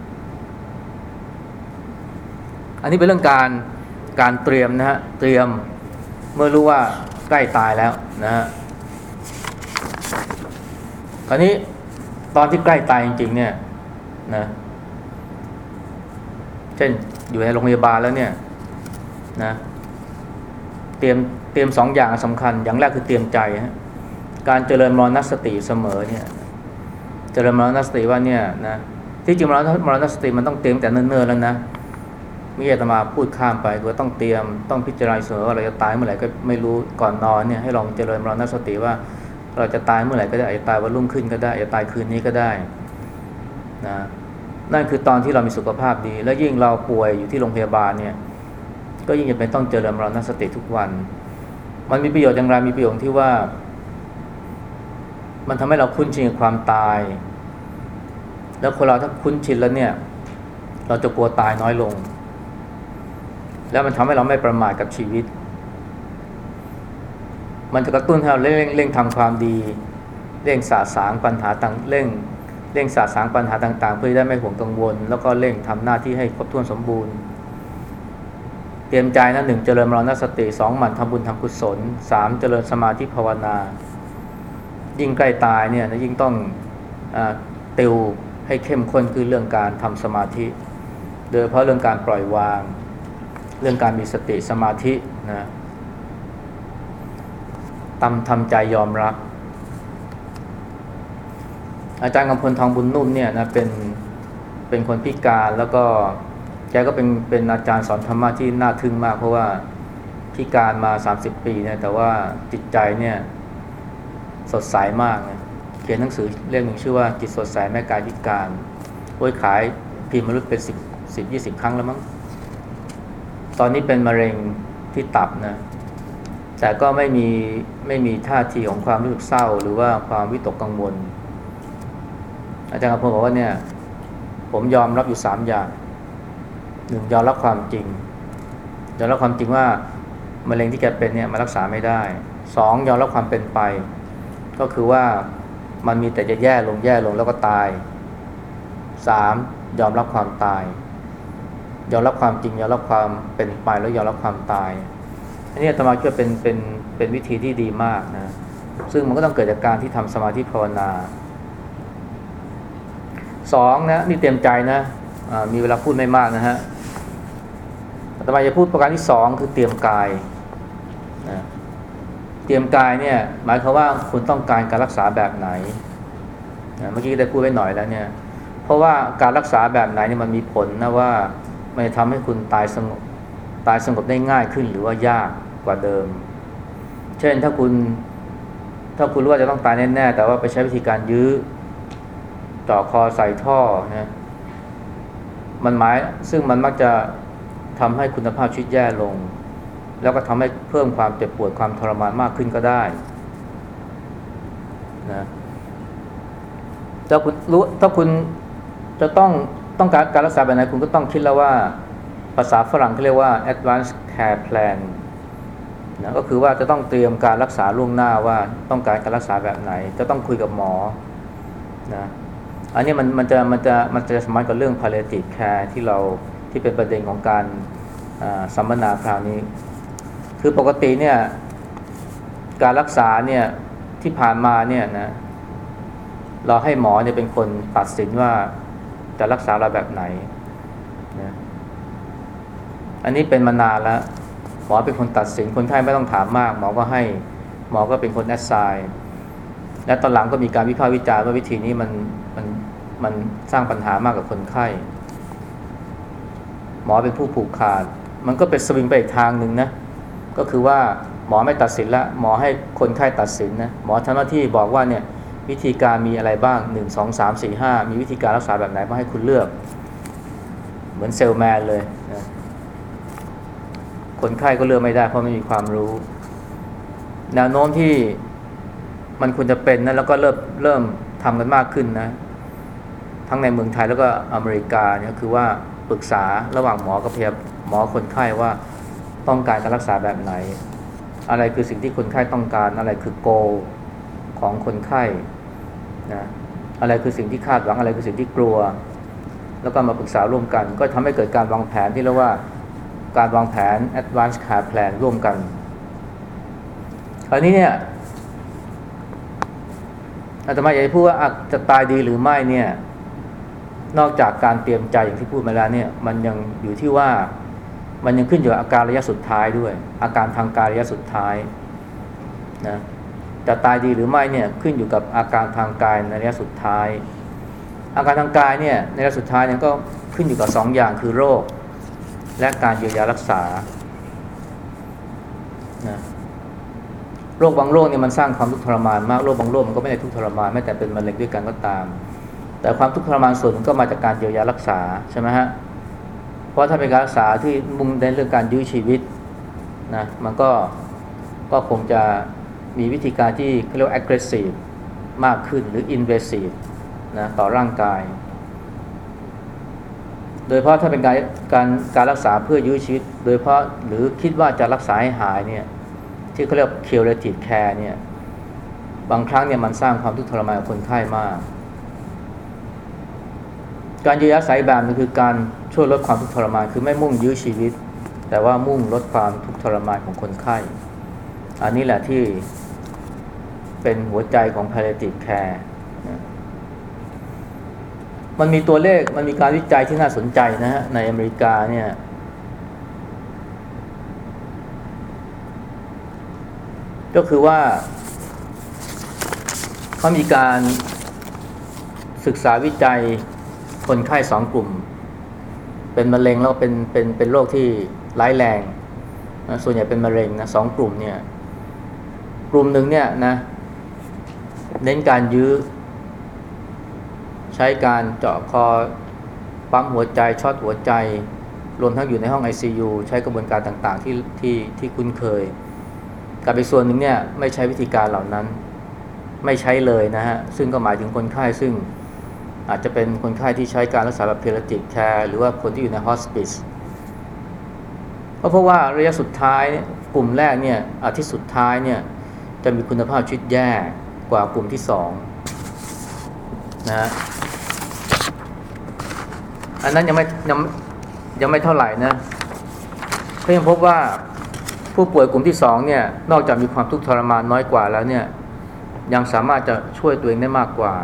อันนี้เป็นเรื่องการการเตรียมนะฮะเตรียมเมื่อรู้ว่าใกล้ตายแล้วนะฮะคราวนี้ตอนที่ใกล้ตายจริง ๆ เนี่ยนะเช่นอยู่ในโรงพยาบาลแล้วเนี่ยนะเตรียมเตรียมสองอย่างสำคัญ อย่างแรกคือเตรียมใจฮะ การเจริญมรณสติเสมอเนี่ยเจริญมรณสติว่าเนี่ยนะที่จริงมรณมรณสติมันต้องเตรียมแต่เนิ่นๆแล้วนะไม่ใช่ตมาพูดข้ามไปคือต้องเตรียมต้องพิจารณาเสมอว่าเราจะตายเมื่อไหร่ก็ไม่รู้ก่อนนอนเนี่ยให้ลองเจริญมรณสติว่า เราจะตายเมื่อไหร่ก็ได้อาจจะตายวันรุ่งขึ้นก็ได้อาจจะตายคืนนี้ก็ได้นะนั่นคือตอนที่เรามีสุขภาพดี แล้วยิ่งเราป่วยอยู่ที่โรงพยาบาลเนี่ยก็ยิ่งจะเป็นต้องเจริญมรณสติทุกวัน มันมีประโยชน์อย่างไรมีประโยชน์ที่ว่า มันทำให้เราคุ้นชินกับความตาย แล้วคนเราถ้าคุ้นชินแล้วเนี่ย เราจะกลัวตายน้อยลง แล้วมันทำให้เราไม่ประมาทกับชีวิต มันจะกระตุ้นให้เราเร่งเร่งทำความดี เร่งสาสางปัญหาต่างเร่งเร่งสาสางปัญหาต่าง ๆ เพื่อได้ไม่ห่วงกังวล แล้วก็เร่งทำหน้าที่ให้ครบถ้วนสมบูรณ์ เตรียมใจนะหนึ่งเจริญมรณสติสองหมั่นทำบุญทำกุศลสามเจริญสมาธิภาวนา ยิ่งใกล้ตายเนี่ยนะยิ่งต้องอติวให้เข้มข้นคือเรื่องการทำสมาธิ โดยเฉพาะเรื่องการปล่อยวาง เรื่องการมีสติสมาธินะทำทำใจยอมรับ อาจารย์กำพลทองบุญนุ่มเนี่ยนะเป็นเป็นคนพิการแล้วก็แกก็เป็นเป็นอาจารย์สอนธรรมะที่น่าทึ่งมาก เพราะว่าพิการมา 30 ปีเนี่ยแต่ว่าจิตใจเนี่ย สดใสมากนะเขียนหนังสือเล่มหนึ่งชื่อว่าจิตสดใสแม่กายพิการโอ้ยขายพิมพ์มนุษย์เป็นสิบสิบยี่สิบครั้งแล้วมั้งตอนนี้เป็นมะเร็งที่ตับนะแต่ก็ไม่มีไม่มีท่าทีของความรู้สึกเศร้า หรือว่าความวิตกกังวล อาจารย์กำพลบอกว่าเนี่ย ผมยอมรับอยู่สามอย่างหนึ่งยอมรับความจริงยอมรับความจริงว่ามะเร็งที่แกเป็นเนี่ยมารักษาไม่ได้สองยอมรับความเป็นไป ก็คือว่ามันมีแต่จะแย่ลงแย่ลงแล้วก็ตายสามยอมรับความตาย ยอมรับความจริงยอมรับความเป็นไปแล้วยอมรับความตาย อันนี้อาตมาคิดว่าเป็นเป็นเป็นวิธีที่ดีมากนะซึ่งมันก็ต้องเกิดจากการที่ทำสมาธิภาวนาสองนะนี่เตรียมใจนะมีเวลาพูดไม่มากนะฮะอาตมาจะพูดประการที่สองคือเตรียมกาย เตรียมกายเนี่ยหมายความว่าคุณต้องการการรักษาแบบไหนนะเมื่อกี้ได้พูดไว้หน่อยแล้วเนี่ยเพราะว่าการรักษาแบบไหนเนี่ยมันมีผลนะว่ามันจะทำให้คุณตายสงบตายสงบได้ง่ายขึ้นหรือว่ายากกว่าเดิม เช่นถ้าคุณถ้าคุณรู้ว่าจะต้องตายแน่ๆแต่ว่าไปใช้วิธีการยื้อจาะคอใส่ท่อนะมันหมายซึ่งมันมักจะทำให้คุณภาพชีวิตแย่ลง แล้วก็ทำให้เพิ่มความเจ็บปวดความทรมานมากขึ้นก็ได้นะถ้าคุณรู้ถ้าคุณจะต้องต้องการการรักษาแบบไหนคุณก็ต้องคิดแล้วว่าภาษาฝรั่งเขาเรียกว่า advanced care plan นะก็คือว่าจะต้องเตรียมการรักษาล่วงหน้าว่าต้องการการรักษาแบบไหน จะต้องคุยกับหมอนะอันนี้มันมันจะมันจะมันจะสมัยกับเรื่อง palliative care ที่เราที่เป็นประเด็นของการสัมมนาคราวนี้ คือปกติเนี่ยการรักษาเนี่ยที่ผ่านมาเนี่ยนะเราให้หมอเนี่ยเป็นคนตัดสินว่าจะรักษาเราแบบไหนนะอันนี้เป็นมานานแล้ว หมอเป็นคนตัดสินคนไข้ไม่ต้องถามมาก หมอก็ให้หมอก็เป็นคนแอดไซน์และตอนหลังก็มีการวิพากษ์วิจารณ์ว่าวิธีนี้มันมันมันสร้างปัญหามากกับคนไข้ หมอเป็นผู้ผูกขาด มันก็เป็นสวิงไปอีกทางหนึ่งนะ ก็คือว่าหมอไม่ตัดสินละหมอให้คนไข้ตัดสินนะหมอทำหน้าที่บอกว่าเนี่ยวิธีการมีอะไรบ้างหนึ่งสองสามสี่ห้ามีวิธีการรักษาแบบไหนมาให้คุณเลือก เหมือนเซลแมนเลยนะคนไข้ก็เลือกไม่ได้เพราะไม่มีความรู้ แนวโน้มที่มันควรจะเป็นนะแล้วก็เริ่มเริ่มทำกันมากขึ้นนะ ทั้งในเมืองไทยแล้วก็อเมริกาเนี่ยคือว่าปรึกษาระหว่างหมอกับพยาหมอคนไข้ว่า ต้องการการรักษาแบบไหน อะไรคือสิ่งที่คนไข้ต้องการ อะไรคือโกของคนไข้นะอะไรคือสิ่งที่คาดหวังอะไรคือสิ่งที่กลัว แล้วก็มาปรึกษาร่วมกัน ก็ทำให้เกิดการวางแผนที่เรียกว่าการวางแผน advanced care plan ร่วมกันคราวนี้เนี่ยอาตมาอยากจะพูดว่าจะตายดีหรือไม่เนี่ย นอกจากการเตรียมใจอย่างที่พูดมาแล้วเนี่ย มันยังอยู่ที่ว่า มันยังขึ้นอยู่กับอาการระยะสุดท้ายด้วย อาการทางกายระยะสุดท้ายนะจะตายดีหรือไม่เนี่ยขึ้นอยู่กับอาการทางกายในระยะสุดท้าย อาการทางกายเนี่ยในระยะสุดท้ายเนี่ยก็ขึ้นอยู่กับสองอย่างคือโรค และการเยียวยารักษานะโรคบางโรคเนี่ยมันสร้างความทุกข์ทรมานมากโรคบางโรคมันก็ไม่ได้ทุกข์ทรมานแม้แต่เป็นมะเร็งด้วยกันก็ตาม แต่ความทุกข์ทรมานส่วนก็มาจากการเยียวยารักษาใช่ไหมฮะ เพราะถ้าเป็นการรักษาที่มุ่งในเรื่องการยื้อชีวิตนะมันก็ก็คงจะมีวิธีการที่เรียกว่า aggressive มากขึ้นหรือ invasive นะต่อร่างกาย โดยเพราะถ้าเป็นการการการรักษาเพื่อยื้อชีวิต โดยเพราะหรือคิดว่าจะรักษาให้หายเนี่ยที่เขาเรียก curative care เนี่ยบางครั้งเนี่ยมันสร้างความทุกข์ทรมานกับคนไข้มาก การยื้อยัดสายแบบนึงคือการช่วยลดความทุกข์ทรมาน คือไม่มุ่งยื้อชีวิต แต่ว่ามุ่งลดความทุกข์ทรมานของคนไข้ อันนี้แหละที่เป็นหัวใจของ palliative care มันมีตัวเลขมันมีการวิจัยที่น่าสนใจนะฮะ ในอเมริกาเนี่ย ก็คือว่าเขามีการศึกษาวิจัย คนไข้สองกลุ่ม เป็นมะเร็งแล้วเป็นเป็นเป็นโรคที่ร้ายแรงนะส่วนใหญ่เป็นมะเร็งนะสองกลุ่มเนี่ย กลุ่มหนึ่งเนี่ยนะเน้นการยื้อ ใช้การเจาะคอปั๊มหัวใจช็อตหัวใจ รวมทั้งอยู่ในห้อง ICU ใช้กระบวนการต่างๆที่ที่ที่คุ้นเคยกัน อีกส่วนหนึ่งเนี่ยไม่ใช้วิธีการเหล่านั้น ไม่ใช้เลยนะฮะ ซึ่งก็หมายถึงคนไข้ซึ่ง อาจจะเป็นคนไข้ที่ใช้การรักษาแบบ palliative care หรือว่าคนที่อยู่ใน hospice ก็เพราะว่าระยะสุดท้ายกลุ่มแรกเนี่ยอาทิตย์สุดท้ายเนี่ยจะมีคุณภาพชีวิตแย่กว่ากลุ่มที่สองนะฮะอันนั้นยังไม่ยังยังไม่เท่าไหร่นะเขายังพบว่าผู้ป่วยกลุ่มที่สองเนี่ยนอกจากมีความทุกข์ทรมานน้อยกว่าแล้วเนี่ยยังสามารถจะช่วยตัวเองได้มากกว่า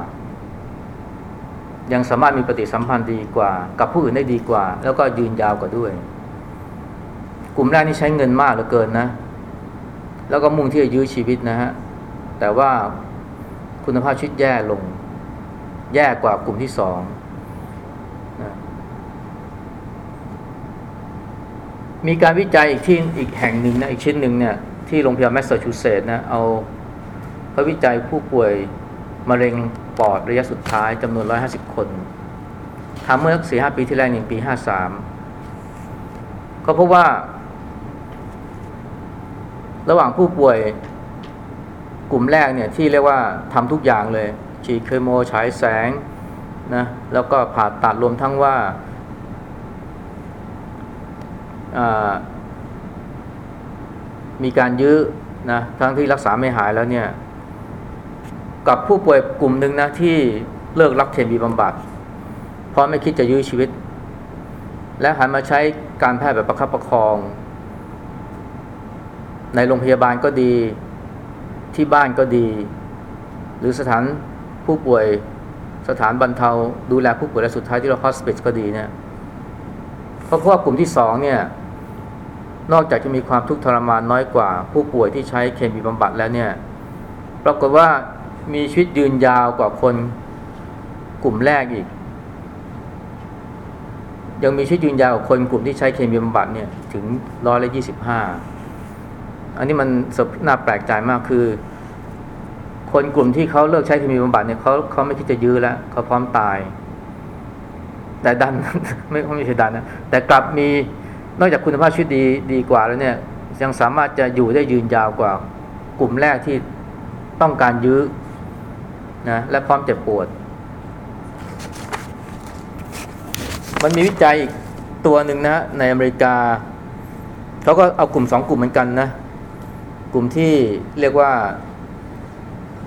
ยังสามารถมีปฏิสัมพันธ์ดีกว่า กับผู้อื่นได้ดีกว่า แล้วก็ยืนยาวกว่าด้วย กลุ่มแรกนี่ใช้เงินมากเหลือเกินนะ แล้วก็มุ่งที่จะยื้อชีวิตนะฮะแต่ว่าคุณภาพชีวิตแย่ลง แย่กว่ากลุ่มที่สองนะมีการวิจัยอีกที่อีกแห่งหนึ่งนะอีกชิ้นหนึ่งเนี่ยที่โรงพยาบาลแมสซาชูเซตส์นะเอาเขาวิจัยผู้ป่วยมะเร็ง ปอดระยะสุดท้ายจำนวน 150 คนทำเมื่อสี่ห้าปีที่แล้วในปี 53 ก็พบว่า ระหว่างผู้ป่วยกลุ่มแรกเนี่ยที่เรียกว่าทำทุกอย่างเลย ฉีดเคโมฉายแสงนะแล้วก็ผ่าตัดรวมทั้งว่ามีการยื้อนะทั้งที่รักษาไม่หายแล้วเนี่ย กับผู้ป่วยกลุ่มหนึ่งนะที่เลิกรับเคมีบำบัดเพราะไม่คิดจะยื้อชีวิต และหันมาใช้การแพทย์แบบประคับประคอง ในโรงพยาบาลก็ดีที่บ้านก็ดี หรือสถานผู้ป่วยสถานบรรเทาดูแลผู้ป่วยและสุดท้ายที่เรา hospice ก็ดีเนี่ยเพราะว่ากลุ่มที่สองเนี่ยนอกจากจะมีความทุกข์ทรมานน้อยกว่า ผู้ป่วยที่ใช้เคมีบำบัดแล้วเนี่ยปรากฏว่า มีชีวิตยืนยาวกว่าคนกลุ่มแรกอีก ยังมีชีวิตยืนยาวกว่าคนกลุ่มที่ใช้เคมีบำบัดเนี่ยถึงร้อยละยี่สิบห้าอันนี้มันน่าแปลกใจมากคือ คนกลุ่มที่เขาเลิกใช้เคมีบำบัดเนี่ยเขาเขาไม่คิดจะยื้อแล้วเขาพร้อมตาย แต่ดันไม่ไม่ใช่ดันนะแต่กลับมีนอกจากคุณภาพชีวิตดีดีกว่าแล้วเนี่ยยังสามารถจะอยู่ได้ยืนยาวกว่ากลุ่มแรกที่ต้องการยื้อ นะและพร้อมเจ็บปวด มันมีวิจัยอีกตัวหนึ่งนะในอเมริกาเขาก็เอากลุ่มสองกลุ่มเหมือนกันนะ กลุ่มที่เรียกว่า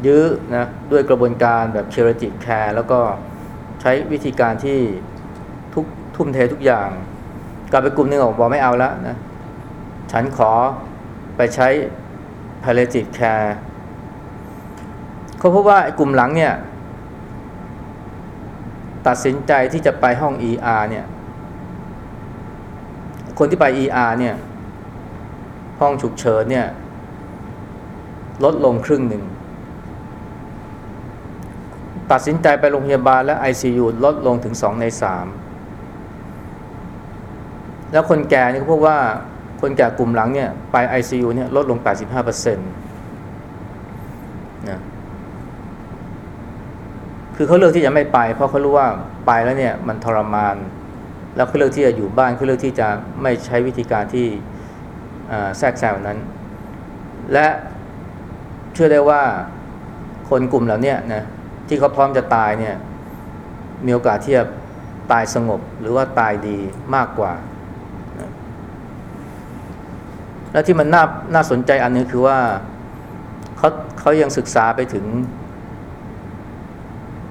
ยื้อนะด้วยกระบวนการแบบ curative care แล้วก็ใช้วิธีการที่ทุกทุ่มเททุกอย่างกลับไปกลุ่มหนึ่งออกบอกไม่เอาแล้วนะ ฉันขอไปใช้ palliative care เขาพบว่าไอ้กลุ่มหลังเนี่ยตัดสินใจที่จะไปห้อง ER เนี่ยคนที่ไป ER เนี่ยห้องฉุกเฉินเนี่ยลดลงครึ่งหนึ่ง ตัดสินใจไปโรงพยาบาลและ ICU ลดลงถึง 2 ใน 3 แล้วคนแก่นี่เขาพบว่าคนแก่กลุ่มหลังเนี่ยไป ICU เนี่ยลดลง 85%นะ คือเขาเลือกที่จะไม่ไป เพราะเขารู้ว่าไปแล้วเนี่ยมันทรมาน แล้วเขาเลือกที่จะอยู่บ้านเขาเลือกที่จะไม่ใช้วิธีการที่แทรกแซงนั้น และเชื่อได้ว่าคนกลุ่มเหล่านี้นะที่เขาพร้อมจะตายเนี่ยมีโอกาสที่จะตายสงบหรือว่าตายดีมากกว่า แล้วที่มันน่าน่าสนใจอันนึงคือว่าเขาเขายังศึกษาไปถึง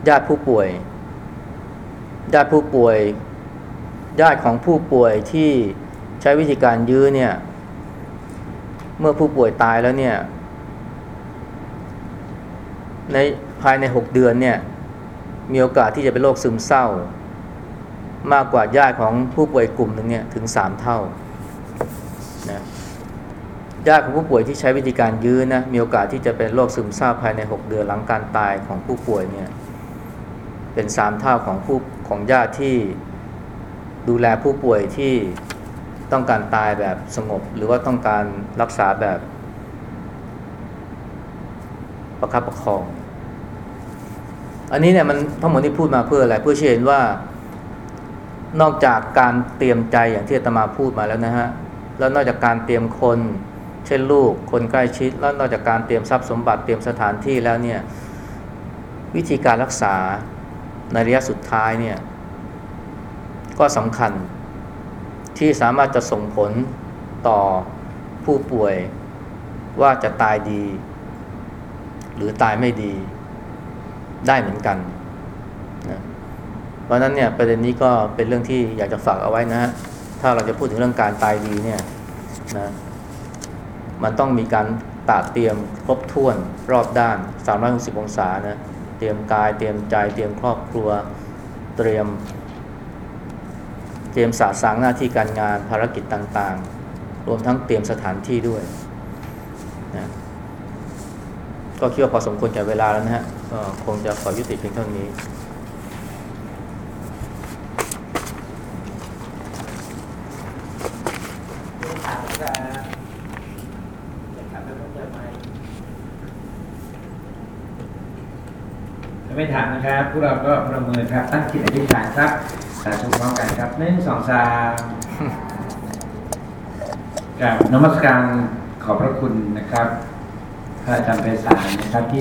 ญาติผู้ป่วย ญาติผู้ป่วย ญาติของผู้ป่วยที่ใช้วิธีการยื้อเนี่ย เมื่อผู้ป่วยตายแล้วเนี่ย ในภายในหกเดือนเนี่ย มีโอกาสที่จะเป็นโรคซึมเศร้า มากกว่าญาติของผู้ป่วยกลุ่มหนึ่งเนี่ยถึงสามเท่านะญาติของผู้ป่วยที่ใช้วิธีการยื้อนะมีโอกาสที่จะเป็นโรคซึมเศร้าภายในหกเดือนหลังการตายของผู้ป่วยเนี่ย เป็นสามเท่าของผู้ของญาติที่ดูแลผู้ป่วยที่ต้องการตายแบบสงบ หรือว่าต้องการรักษาแบบประคับประคอง อันนี้เนี่ยมันทั้งหมดที่พูดมาเพื่ออะไรเพื่อเชี้เห็นว่านอกจากการเตรียมใจอย่างที่อาตมาพูดมาแล้วนะฮะ แล้วนอกจากการเตรียมคน เช่นลูก คนใกล้ชิด แล้วนอกจากการเตรียมทรัพย์สมบัติเตรียมสถานที่แล้วเนี่ยวิธีการรักษา ในระยะสุดท้ายเนี่ย ก็สำคัญที่สามารถจะส่งผลต่อผู้ป่วยว่าจะตายดี หรือตายไม่ดีได้เหมือนกันนะเพราะนั้นเนี่ยประเด็นนี้ก็เป็นเรื่องที่อยากจะฝากเอาไว้นะฮะถ้าเราจะพูดถึงเรื่องการตายดีเนี่ยนะมันต้องมีการตาเตรียมครบถ้วนรอบด้าน 360 องศานะ ตรียมกาย เตรียมใจ เตรียมครอบครัว เตรียม เตรียมสาสางหน้าที่การงานภารกิจต่างๆ รวมทั้งเตรียมสถานที่ด้วยนะก็คิดว่าพอสมควรแก่เวลาแล้วนะฮะก็คงจะขอยุติเพียงเท่านี้
ไม่ถามนะครับพวกเราก็ประเมินครับตั้งจิตอธิษฐานครับสาธุพร้อมกันครับหนึ่งสองสามกับนมัสการขอบพระคุณนะครับพระอาจารย์ไพศาลนะครับที่ได้